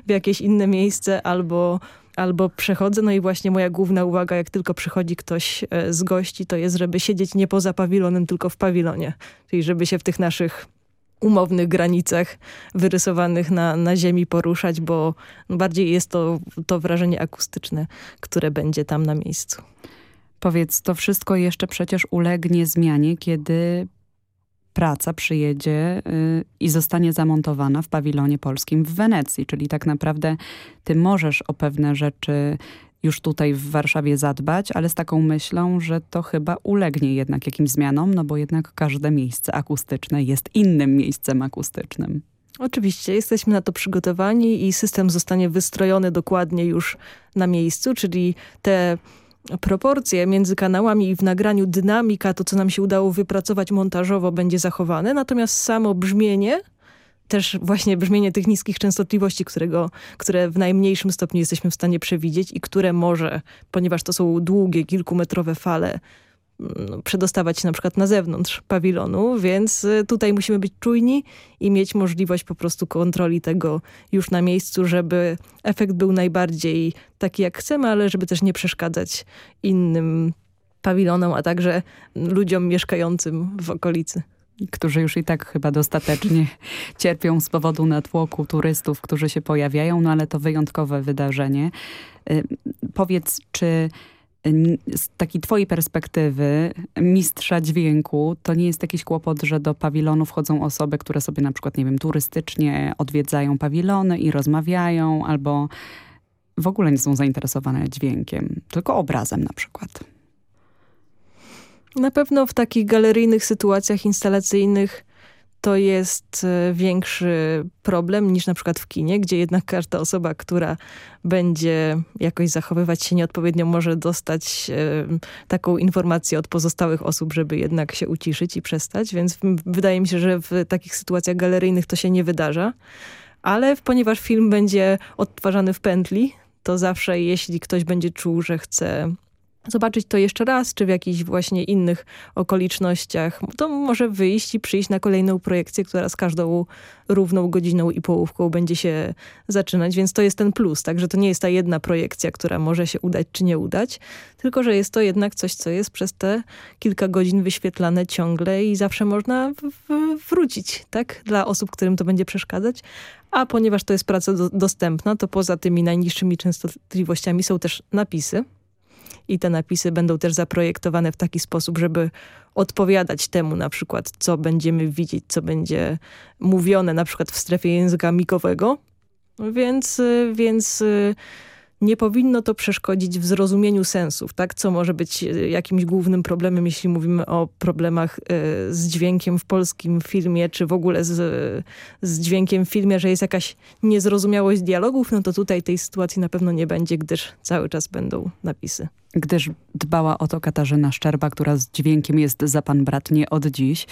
w jakieś inne miejsce albo albo przechodzę, no i właśnie moja główna uwaga, jak tylko przychodzi ktoś e, z gości, to jest, żeby siedzieć nie poza pawilonem, tylko w pawilonie. Czyli żeby się w tych naszych umownych granicach wyrysowanych na, na ziemi poruszać, bo bardziej jest to, to wrażenie akustyczne, które będzie tam na miejscu. Powiedz, to wszystko jeszcze przecież ulegnie zmianie, kiedy praca przyjedzie y, i zostanie zamontowana w pawilonie polskim w Wenecji. Czyli tak naprawdę ty możesz o pewne rzeczy już tutaj w Warszawie zadbać, ale z taką myślą, że to chyba ulegnie jednak jakimś zmianom, no bo jednak każde miejsce akustyczne jest innym miejscem akustycznym. Oczywiście, jesteśmy na to przygotowani i system zostanie wystrojony dokładnie już na miejscu, czyli te proporcje między kanałami i w nagraniu dynamika, to co nam się udało wypracować montażowo będzie zachowane, natomiast samo brzmienie też właśnie brzmienie tych niskich częstotliwości, którego, które w najmniejszym stopniu jesteśmy w stanie przewidzieć i które może, ponieważ to są długie, kilkumetrowe fale, no, przedostawać się na przykład na zewnątrz pawilonu, więc y, tutaj musimy być czujni i mieć możliwość po prostu kontroli tego już na miejscu, żeby efekt był najbardziej taki jak chcemy, ale żeby też nie przeszkadzać innym pawilonom, a także ludziom mieszkającym w okolicy którzy już i tak chyba dostatecznie cierpią z powodu natłoku turystów, którzy się pojawiają, no ale to wyjątkowe wydarzenie. Y, powiedz, czy z takiej twojej perspektywy mistrza dźwięku, to nie jest jakiś kłopot, że do pawilonu wchodzą osoby, które sobie na przykład, nie wiem, turystycznie odwiedzają pawilony i rozmawiają, albo w ogóle nie są zainteresowane dźwiękiem, tylko obrazem na przykład. Na pewno w takich galeryjnych sytuacjach instalacyjnych to jest e, większy problem niż na przykład w kinie, gdzie jednak każda osoba, która będzie jakoś zachowywać się nieodpowiednio, może dostać e, taką informację od pozostałych osób, żeby jednak się uciszyć i przestać, więc wydaje mi się, że w takich sytuacjach galeryjnych to się nie wydarza. Ale ponieważ film będzie odtwarzany w pętli, to zawsze jeśli ktoś będzie czuł, że chce zobaczyć to jeszcze raz, czy w jakichś właśnie innych okolicznościach, to może wyjść i przyjść na kolejną projekcję, która z każdą równą godziną i połówką będzie się zaczynać, więc to jest ten plus, także to nie jest ta jedna projekcja, która może się udać czy nie udać, tylko że jest to jednak coś, co jest przez te kilka godzin wyświetlane ciągle i zawsze można wrócić, tak, dla osób, którym to będzie przeszkadzać, a ponieważ to jest praca do dostępna, to poza tymi najniższymi częstotliwościami są też napisy, i te napisy będą też zaprojektowane w taki sposób, żeby odpowiadać temu na przykład, co będziemy widzieć, co będzie mówione na przykład w strefie języka mikowego. Więc, więc nie powinno to przeszkodzić w zrozumieniu sensów, tak? Co może być e, jakimś głównym problemem, jeśli mówimy o problemach e, z dźwiękiem w polskim filmie, czy w ogóle z, z dźwiękiem w filmie, że jest jakaś niezrozumiałość dialogów, no to tutaj tej sytuacji na pewno nie będzie, gdyż cały czas będą napisy gdyż dbała o to Katarzyna Szczerba, która z dźwiękiem jest za pan brat nie od dziś.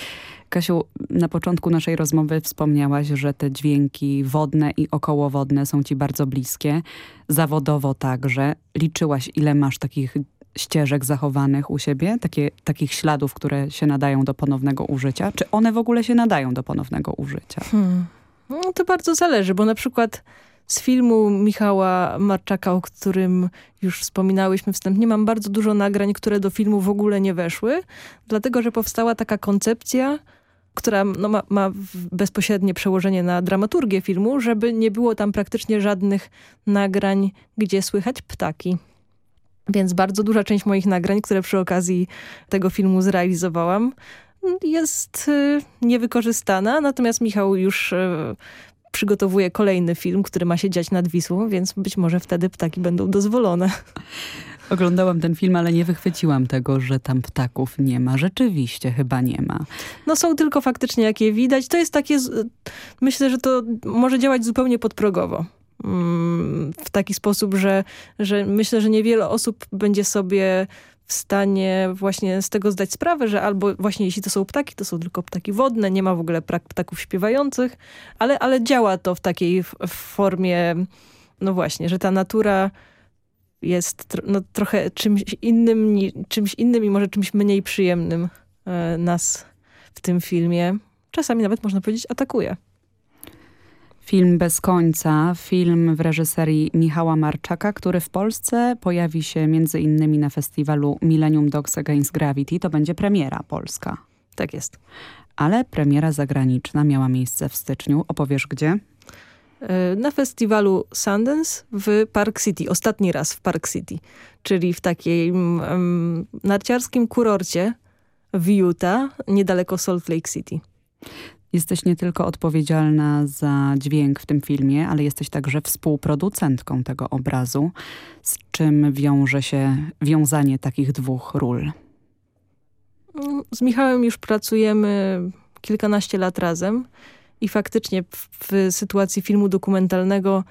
Kasiu, na początku naszej rozmowy wspomniałaś, że te dźwięki wodne i okołowodne są ci bardzo bliskie. Zawodowo także. Liczyłaś, ile masz takich ścieżek zachowanych u siebie, takie, takich śladów, które się nadają do ponownego użycia? Czy one w ogóle się nadają do ponownego użycia? Hmm. No, to bardzo zależy, bo na przykład z filmu Michała Marczaka, o którym już wspominałyśmy wstępnie, mam bardzo dużo nagrań, które do filmu w ogóle nie weszły, dlatego że powstała taka koncepcja, która no, ma, ma bezpośrednie przełożenie na dramaturgię filmu, żeby nie było tam praktycznie żadnych nagrań, gdzie słychać ptaki. Więc bardzo duża część moich nagrań, które przy okazji tego filmu zrealizowałam, jest y, niewykorzystana, natomiast Michał już y, przygotowuje kolejny film, który ma się dziać nad Wisłą, więc być może wtedy ptaki będą dozwolone. Oglądałam ten film, ale nie wychwyciłam tego, że tam ptaków nie ma. Rzeczywiście chyba nie ma. No są tylko faktycznie jak je widać. To jest takie, myślę, że to może działać zupełnie podprogowo. Mm, w taki sposób, że, że myślę, że niewiele osób będzie sobie w stanie właśnie z tego zdać sprawę, że albo właśnie jeśli to są ptaki, to są tylko ptaki wodne, nie ma w ogóle ptaków śpiewających, ale, ale działa to w takiej formie, no właśnie, że ta natura jest no, trochę czymś innym, czymś innym i może czymś mniej przyjemnym e, nas w tym filmie. Czasami nawet można powiedzieć atakuje. Film Bez końca, film w reżyserii Michała Marczaka, który w Polsce pojawi się między innymi na festiwalu Millennium Dogs Against Gravity. To będzie premiera polska. Tak jest. Ale premiera zagraniczna miała miejsce w styczniu. Opowiesz gdzie? E, na festiwalu Sundance w Park City. Ostatni raz w Park City. Czyli w takim um, narciarskim kurorcie w Utah, niedaleko Salt Lake City. Jesteś nie tylko odpowiedzialna za dźwięk w tym filmie, ale jesteś także współproducentką tego obrazu. Z czym wiąże się wiązanie takich dwóch ról? Z Michałem już pracujemy kilkanaście lat razem i faktycznie w, w sytuacji filmu dokumentalnego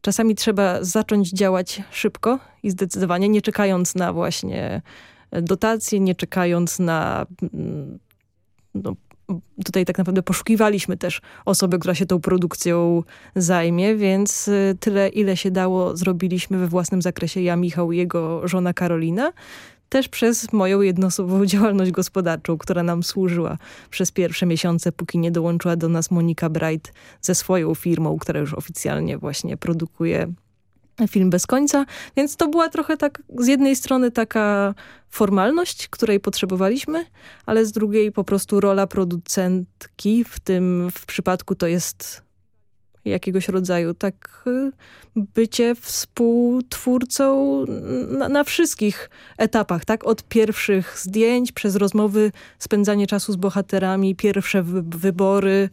czasami trzeba zacząć działać szybko i zdecydowanie, nie czekając na właśnie dotacje, nie czekając na mm, no, tutaj tak naprawdę poszukiwaliśmy też osoby, która się tą produkcją zajmie, więc y, tyle, ile się dało, zrobiliśmy we własnym zakresie ja, Michał i jego żona Karolina też przez moją jednoosobową działalność gospodarczą, która nam służyła przez pierwsze miesiące, póki nie dołączyła do nas Monika Bright ze swoją firmą, która już oficjalnie właśnie produkuje film bez końca, więc to była trochę tak z jednej strony taka formalność, której potrzebowaliśmy, ale z drugiej po prostu rola producentki, w tym w przypadku to jest jakiegoś rodzaju tak y, bycie współtwórcą na, na, wszystkich etapach, tak? Od pierwszych zdjęć, przez rozmowy, spędzanie czasu z bohaterami, pierwsze wy wybory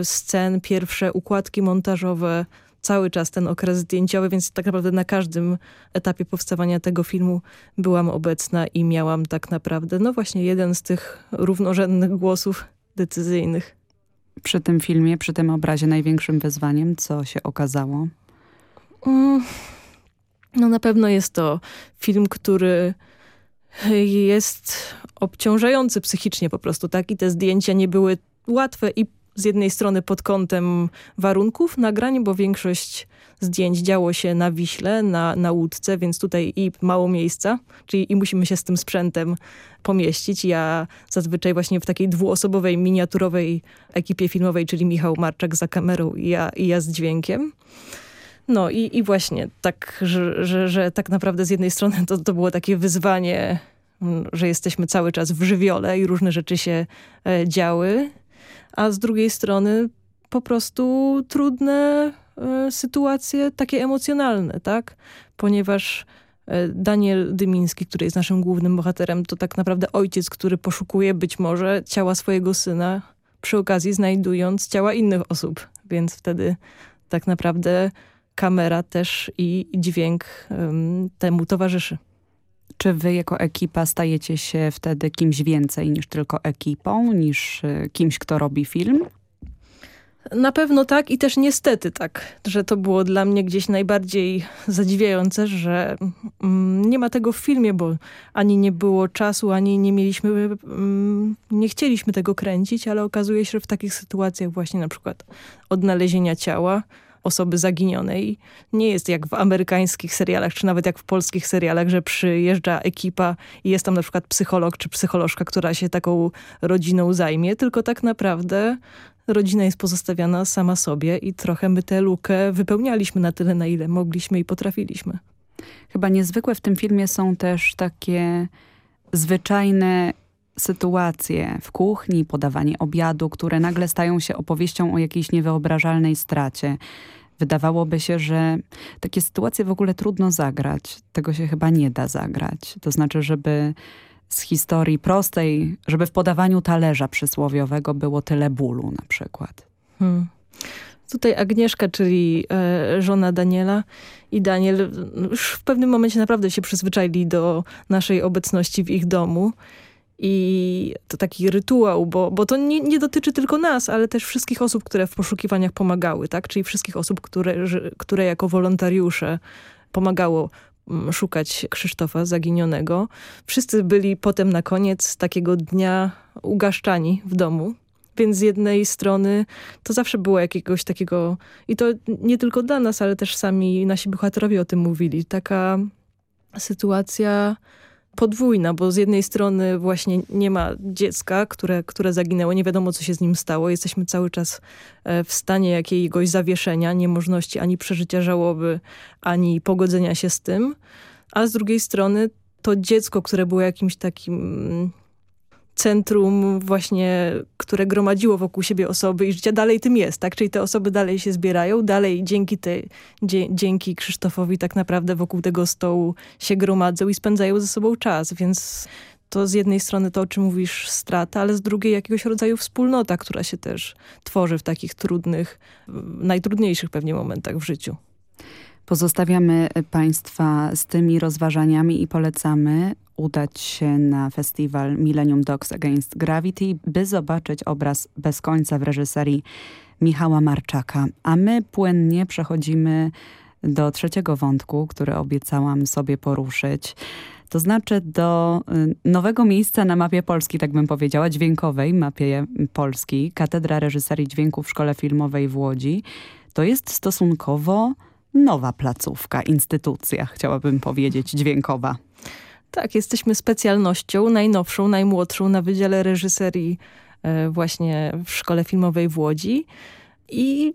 y, scen, pierwsze układki montażowe, cały czas ten okres zdjęciowy, więc tak naprawdę na każdym etapie powstawania tego filmu byłam obecna i miałam tak naprawdę, no właśnie jeden z tych równorzędnych głosów decyzyjnych. Przy tym filmie, przy tym obrazie największym wyzwaniem, co się okazało? Mm, no na pewno jest to film, który jest obciążający psychicznie po prostu, tak? I te zdjęcia nie były łatwe i z jednej strony pod kątem warunków nagrań, bo większość zdjęć działo się na Wiśle, na, na łódce, więc tutaj i mało miejsca, czyli i musimy się z tym sprzętem pomieścić. Ja zazwyczaj właśnie w takiej dwuosobowej, miniaturowej ekipie filmowej, czyli Michał Marczak za kamerą i ja, i ja z dźwiękiem. No i, i właśnie tak, że, że, że tak naprawdę z jednej strony to, to było takie wyzwanie, mm, że jesteśmy cały czas w żywiole i różne rzeczy się e, działy, a z drugiej strony po prostu trudne e, sytuacje takie emocjonalne, tak? Ponieważ e, Daniel Dymiński, który jest naszym głównym bohaterem, to tak naprawdę ojciec, który poszukuje być może ciała swojego syna, przy okazji znajdując ciała innych osób. Więc wtedy tak naprawdę kamera też i dźwięk temu towarzyszy. Czy wy jako ekipa stajecie się wtedy kimś więcej niż tylko ekipą, niż y, kimś, kto robi film? Na pewno tak i też niestety tak, że to było dla mnie gdzieś najbardziej zadziwiające, że mm, nie ma tego w filmie, bo ani nie było czasu, ani nie mieliśmy, mm, nie chcieliśmy tego kręcić, ale okazuje się, że w takich sytuacjach właśnie na przykład odnalezienia ciała, osoby zaginionej. Nie jest jak w amerykańskich serialach, czy nawet jak w polskich serialach, że przyjeżdża ekipa i jest tam na przykład psycholog czy psycholożka, która się taką rodziną zajmie, tylko tak naprawdę rodzina jest pozostawiana sama sobie i trochę my tę lukę wypełnialiśmy na tyle, na ile mogliśmy i potrafiliśmy. Chyba niezwykłe w tym filmie są też takie zwyczajne sytuacje w kuchni, podawanie obiadu, które nagle stają się opowieścią o jakiejś niewyobrażalnej stracie. Wydawałoby się, że takie sytuacje w ogóle trudno zagrać. Tego się chyba nie da zagrać. To znaczy, żeby z historii prostej, żeby w podawaniu talerza przysłowiowego było tyle bólu na przykład. Hmm. Tutaj Agnieszka, czyli e, żona Daniela i Daniel już w pewnym momencie naprawdę się przyzwyczaili do naszej obecności w ich domu i to taki rytuał, bo, bo to nie, nie, dotyczy tylko nas, ale też wszystkich osób, które w poszukiwaniach pomagały, tak? Czyli wszystkich osób, które, które jako wolontariusze pomagało mm, szukać Krzysztofa zaginionego. Wszyscy byli potem na koniec takiego dnia ugaszczani w domu. Więc z jednej strony to zawsze było jakiegoś takiego, i to nie tylko dla nas, ale też sami nasi bohaterowie o tym mówili, taka sytuacja podwójna, bo z jednej strony właśnie nie ma dziecka, które, które zaginęło, nie wiadomo co się z nim stało. Jesteśmy cały czas e, w stanie jakiegoś zawieszenia, niemożności ani przeżycia żałoby, ani pogodzenia się z tym. A z drugiej strony to dziecko, które było jakimś takim centrum właśnie, które gromadziło wokół siebie osoby i życia dalej tym jest, tak? Czyli te osoby dalej się zbierają, dalej dzięki, te, dzie, dzięki Krzysztofowi tak naprawdę wokół tego stołu się gromadzą i spędzają ze sobą czas, więc to z jednej strony to, o czym mówisz, strata, ale z drugiej jakiegoś rodzaju wspólnota, która się też tworzy w takich trudnych, najtrudniejszych pewnie momentach w życiu. Pozostawiamy Państwa z tymi rozważaniami i polecamy udać się na festiwal Millennium Dogs Against Gravity, by zobaczyć obraz bez końca w reżyserii Michała Marczaka. A my płynnie przechodzimy do trzeciego wątku, który obiecałam sobie poruszyć. To znaczy do y, nowego miejsca na mapie Polski, tak bym powiedziała, dźwiękowej mapie Polski. Katedra Reżyserii Dźwięku w Szkole Filmowej w Łodzi. To jest stosunkowo nowa placówka, instytucja, chciałabym powiedzieć, dźwiękowa. Tak, jesteśmy specjalnością, najnowszą, najmłodszą na Wydziale Reżyserii e, właśnie w Szkole Filmowej w Łodzi i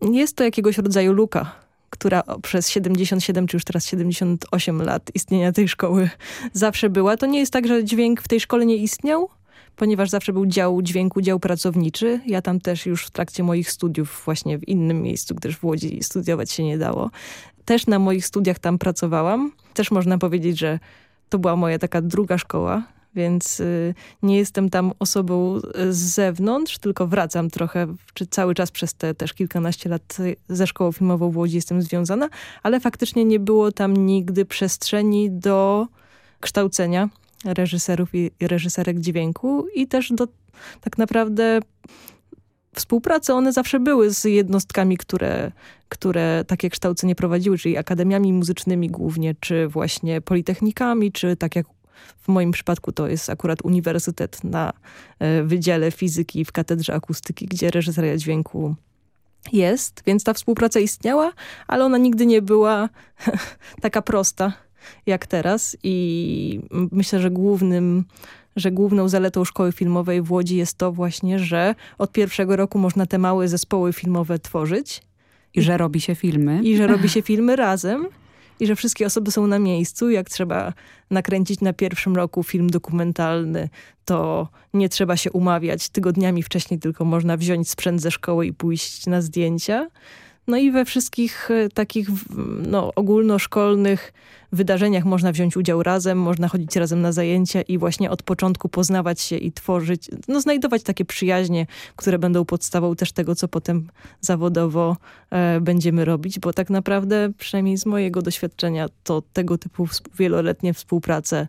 jest to jakiegoś rodzaju luka, która przez 77 czy już teraz 78 lat istnienia tej szkoły zawsze była. To nie jest tak, że dźwięk w tej szkole nie istniał, ponieważ zawsze był dział dźwięku, dział pracowniczy. Ja tam też już w trakcie moich studiów właśnie w innym miejscu, gdyż w Łodzi studiować się nie dało. Też na moich studiach tam pracowałam. Też można powiedzieć, że to była moja taka druga szkoła, więc y, nie jestem tam osobą y, z zewnątrz, tylko wracam trochę, czy cały czas przez te też kilkanaście lat ze szkołą filmową w Łodzi jestem związana, ale faktycznie nie było tam nigdy przestrzeni do kształcenia reżyserów i reżyserek dźwięku i też do tak naprawdę współpracy one zawsze były z jednostkami, które, które takie kształcenie prowadziły, czyli akademiami muzycznymi głównie, czy właśnie politechnikami, czy tak jak w moim przypadku to jest akurat uniwersytet na e, Wydziale Fizyki w Katedrze Akustyki, gdzie reżyseria dźwięku jest, więc ta współpraca istniała, ale ona nigdy nie była taka prosta jak teraz i myślę, że głównym że główną zaletą szkoły filmowej w Łodzi jest to właśnie, że od pierwszego roku można te małe zespoły filmowe tworzyć. I, I że robi się filmy. I że robi się filmy razem i że wszystkie osoby są na miejscu. Jak trzeba nakręcić na pierwszym roku film dokumentalny, to nie trzeba się umawiać tygodniami wcześniej, tylko można wziąć sprzęt ze szkoły i pójść na zdjęcia. No i we wszystkich e, takich no, ogólnoszkolnych wydarzeniach można wziąć udział razem, można chodzić razem na zajęcia i właśnie od początku poznawać się i tworzyć, no znajdować takie przyjaźnie, które będą podstawą też tego, co potem zawodowo e, będziemy robić, bo tak naprawdę, przynajmniej z mojego doświadczenia, to tego typu wieloletnie współprace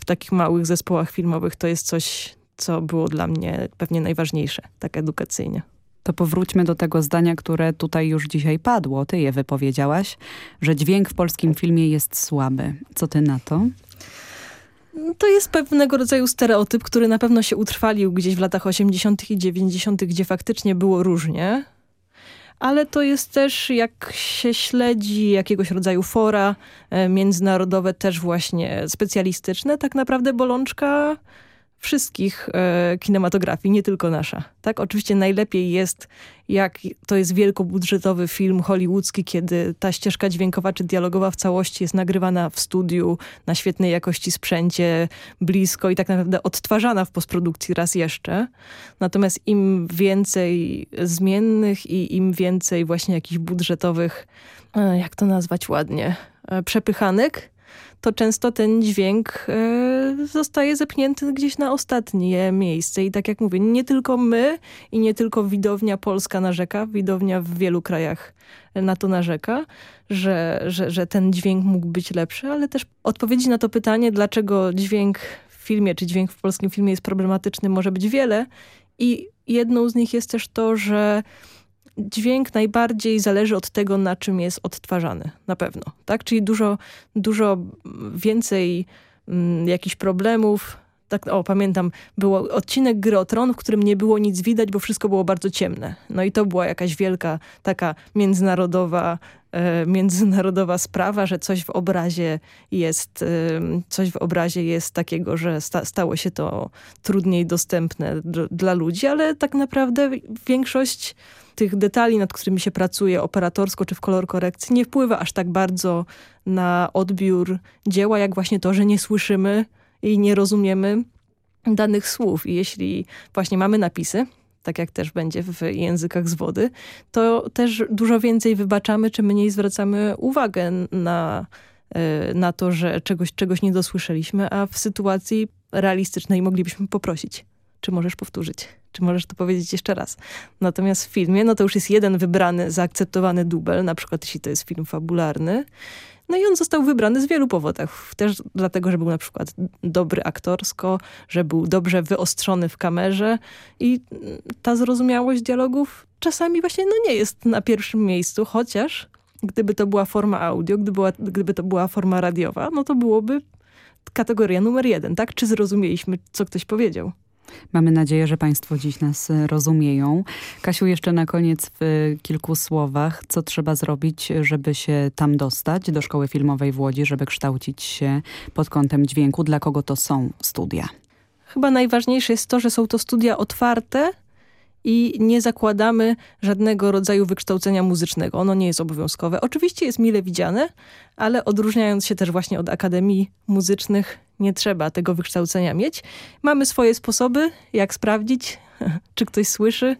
w takich małych zespołach filmowych to jest coś, co było dla mnie pewnie najważniejsze, tak edukacyjnie. To powróćmy do tego zdania, które tutaj już dzisiaj padło. Ty je wypowiedziałaś, że dźwięk w polskim filmie jest słaby. Co ty na to? To jest pewnego rodzaju stereotyp, który na pewno się utrwalił gdzieś w latach 80. i 90., gdzie faktycznie było różnie. Ale to jest też, jak się śledzi jakiegoś rodzaju fora e, międzynarodowe, też właśnie specjalistyczne, tak naprawdę bolączka wszystkich e, kinematografii, nie tylko nasza. Tak, oczywiście najlepiej jest, jak to jest wielkobudżetowy film hollywoodzki, kiedy ta ścieżka dźwiękowa czy dialogowa w całości jest nagrywana w studiu, na świetnej jakości sprzęcie, blisko i tak naprawdę odtwarzana w postprodukcji raz jeszcze. Natomiast im więcej zmiennych i im więcej właśnie jakichś budżetowych, e, jak to nazwać ładnie, e, przepychanek, to często ten dźwięk e, zostaje zepchnięty gdzieś na ostatnie miejsce. I tak jak mówię, nie tylko my i nie tylko widownia polska narzeka, widownia w wielu krajach na to narzeka, że, że, że ten dźwięk mógł być lepszy, ale też odpowiedzi na to pytanie, dlaczego dźwięk w filmie, czy dźwięk w polskim filmie jest problematyczny, może być wiele. I jedną z nich jest też to, że dźwięk najbardziej zależy od tego, na czym jest odtwarzany, na pewno. Tak? Czyli dużo, dużo więcej mm, jakichś problemów. Tak, o, pamiętam, był odcinek Gry Tron, w którym nie było nic widać, bo wszystko było bardzo ciemne. No i to była jakaś wielka, taka międzynarodowa, e, międzynarodowa sprawa, że coś w obrazie jest, e, coś w obrazie jest takiego, że sta, stało się to trudniej dostępne dla ludzi, ale tak naprawdę większość tych detali, nad którymi się pracuje operatorsko czy w kolor korekcji, nie wpływa aż tak bardzo na odbiór dzieła, jak właśnie to, że nie słyszymy i nie rozumiemy danych słów. I jeśli właśnie mamy napisy, tak jak też będzie w językach z wody, to też dużo więcej wybaczamy, czy mniej zwracamy uwagę na, e, na to, że czegoś, czegoś nie dosłyszeliśmy, a w sytuacji realistycznej moglibyśmy poprosić czy możesz powtórzyć? Czy możesz to powiedzieć jeszcze raz? Natomiast w filmie, no to już jest jeden wybrany, zaakceptowany dubel, na przykład jeśli to jest film fabularny. No i on został wybrany z wielu powodów. Też dlatego, że był na przykład dobry aktorsko, że był dobrze wyostrzony w kamerze i ta zrozumiałość dialogów czasami właśnie no nie jest na pierwszym miejscu, chociaż gdyby to była forma audio, gdyby, była, gdyby to była forma radiowa, no to byłoby kategoria numer jeden, tak? Czy zrozumieliśmy, co ktoś powiedział? Mamy nadzieję, że Państwo dziś nas rozumieją. Kasiu, jeszcze na koniec w kilku słowach, co trzeba zrobić, żeby się tam dostać, do Szkoły Filmowej w Łodzi, żeby kształcić się pod kątem dźwięku? Dla kogo to są studia? Chyba najważniejsze jest to, że są to studia otwarte, i nie zakładamy żadnego rodzaju wykształcenia muzycznego. Ono nie jest obowiązkowe. Oczywiście jest mile widziane, ale odróżniając się też właśnie od akademii muzycznych, nie trzeba tego wykształcenia mieć. Mamy swoje sposoby, jak sprawdzić, czy ktoś słyszy,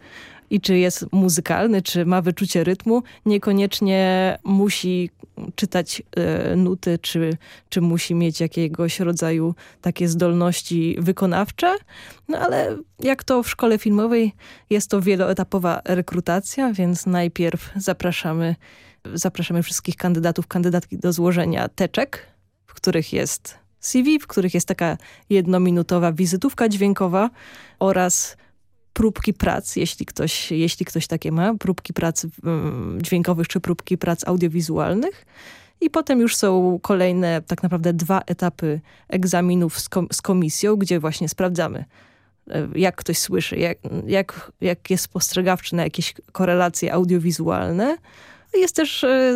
i czy jest muzykalny, czy ma wyczucie rytmu. Niekoniecznie musi czytać e, nuty, czy, czy musi mieć jakiegoś rodzaju takie zdolności wykonawcze. No ale jak to w szkole filmowej jest to wieloetapowa rekrutacja, więc najpierw zapraszamy, zapraszamy wszystkich kandydatów, kandydatki do złożenia teczek, w których jest CV, w których jest taka jednominutowa wizytówka dźwiękowa oraz próbki prac, jeśli ktoś, jeśli ktoś takie ma, próbki prac mm, dźwiękowych czy próbki prac audiowizualnych. i potem już są kolejne tak naprawdę dwa etapy egzaminów z, kom z komisją, gdzie właśnie sprawdzamy e, jak ktoś słyszy, jak, jak, jak jest spostrzegawczy na jakieś korelacje audiowizualne. Jest też e,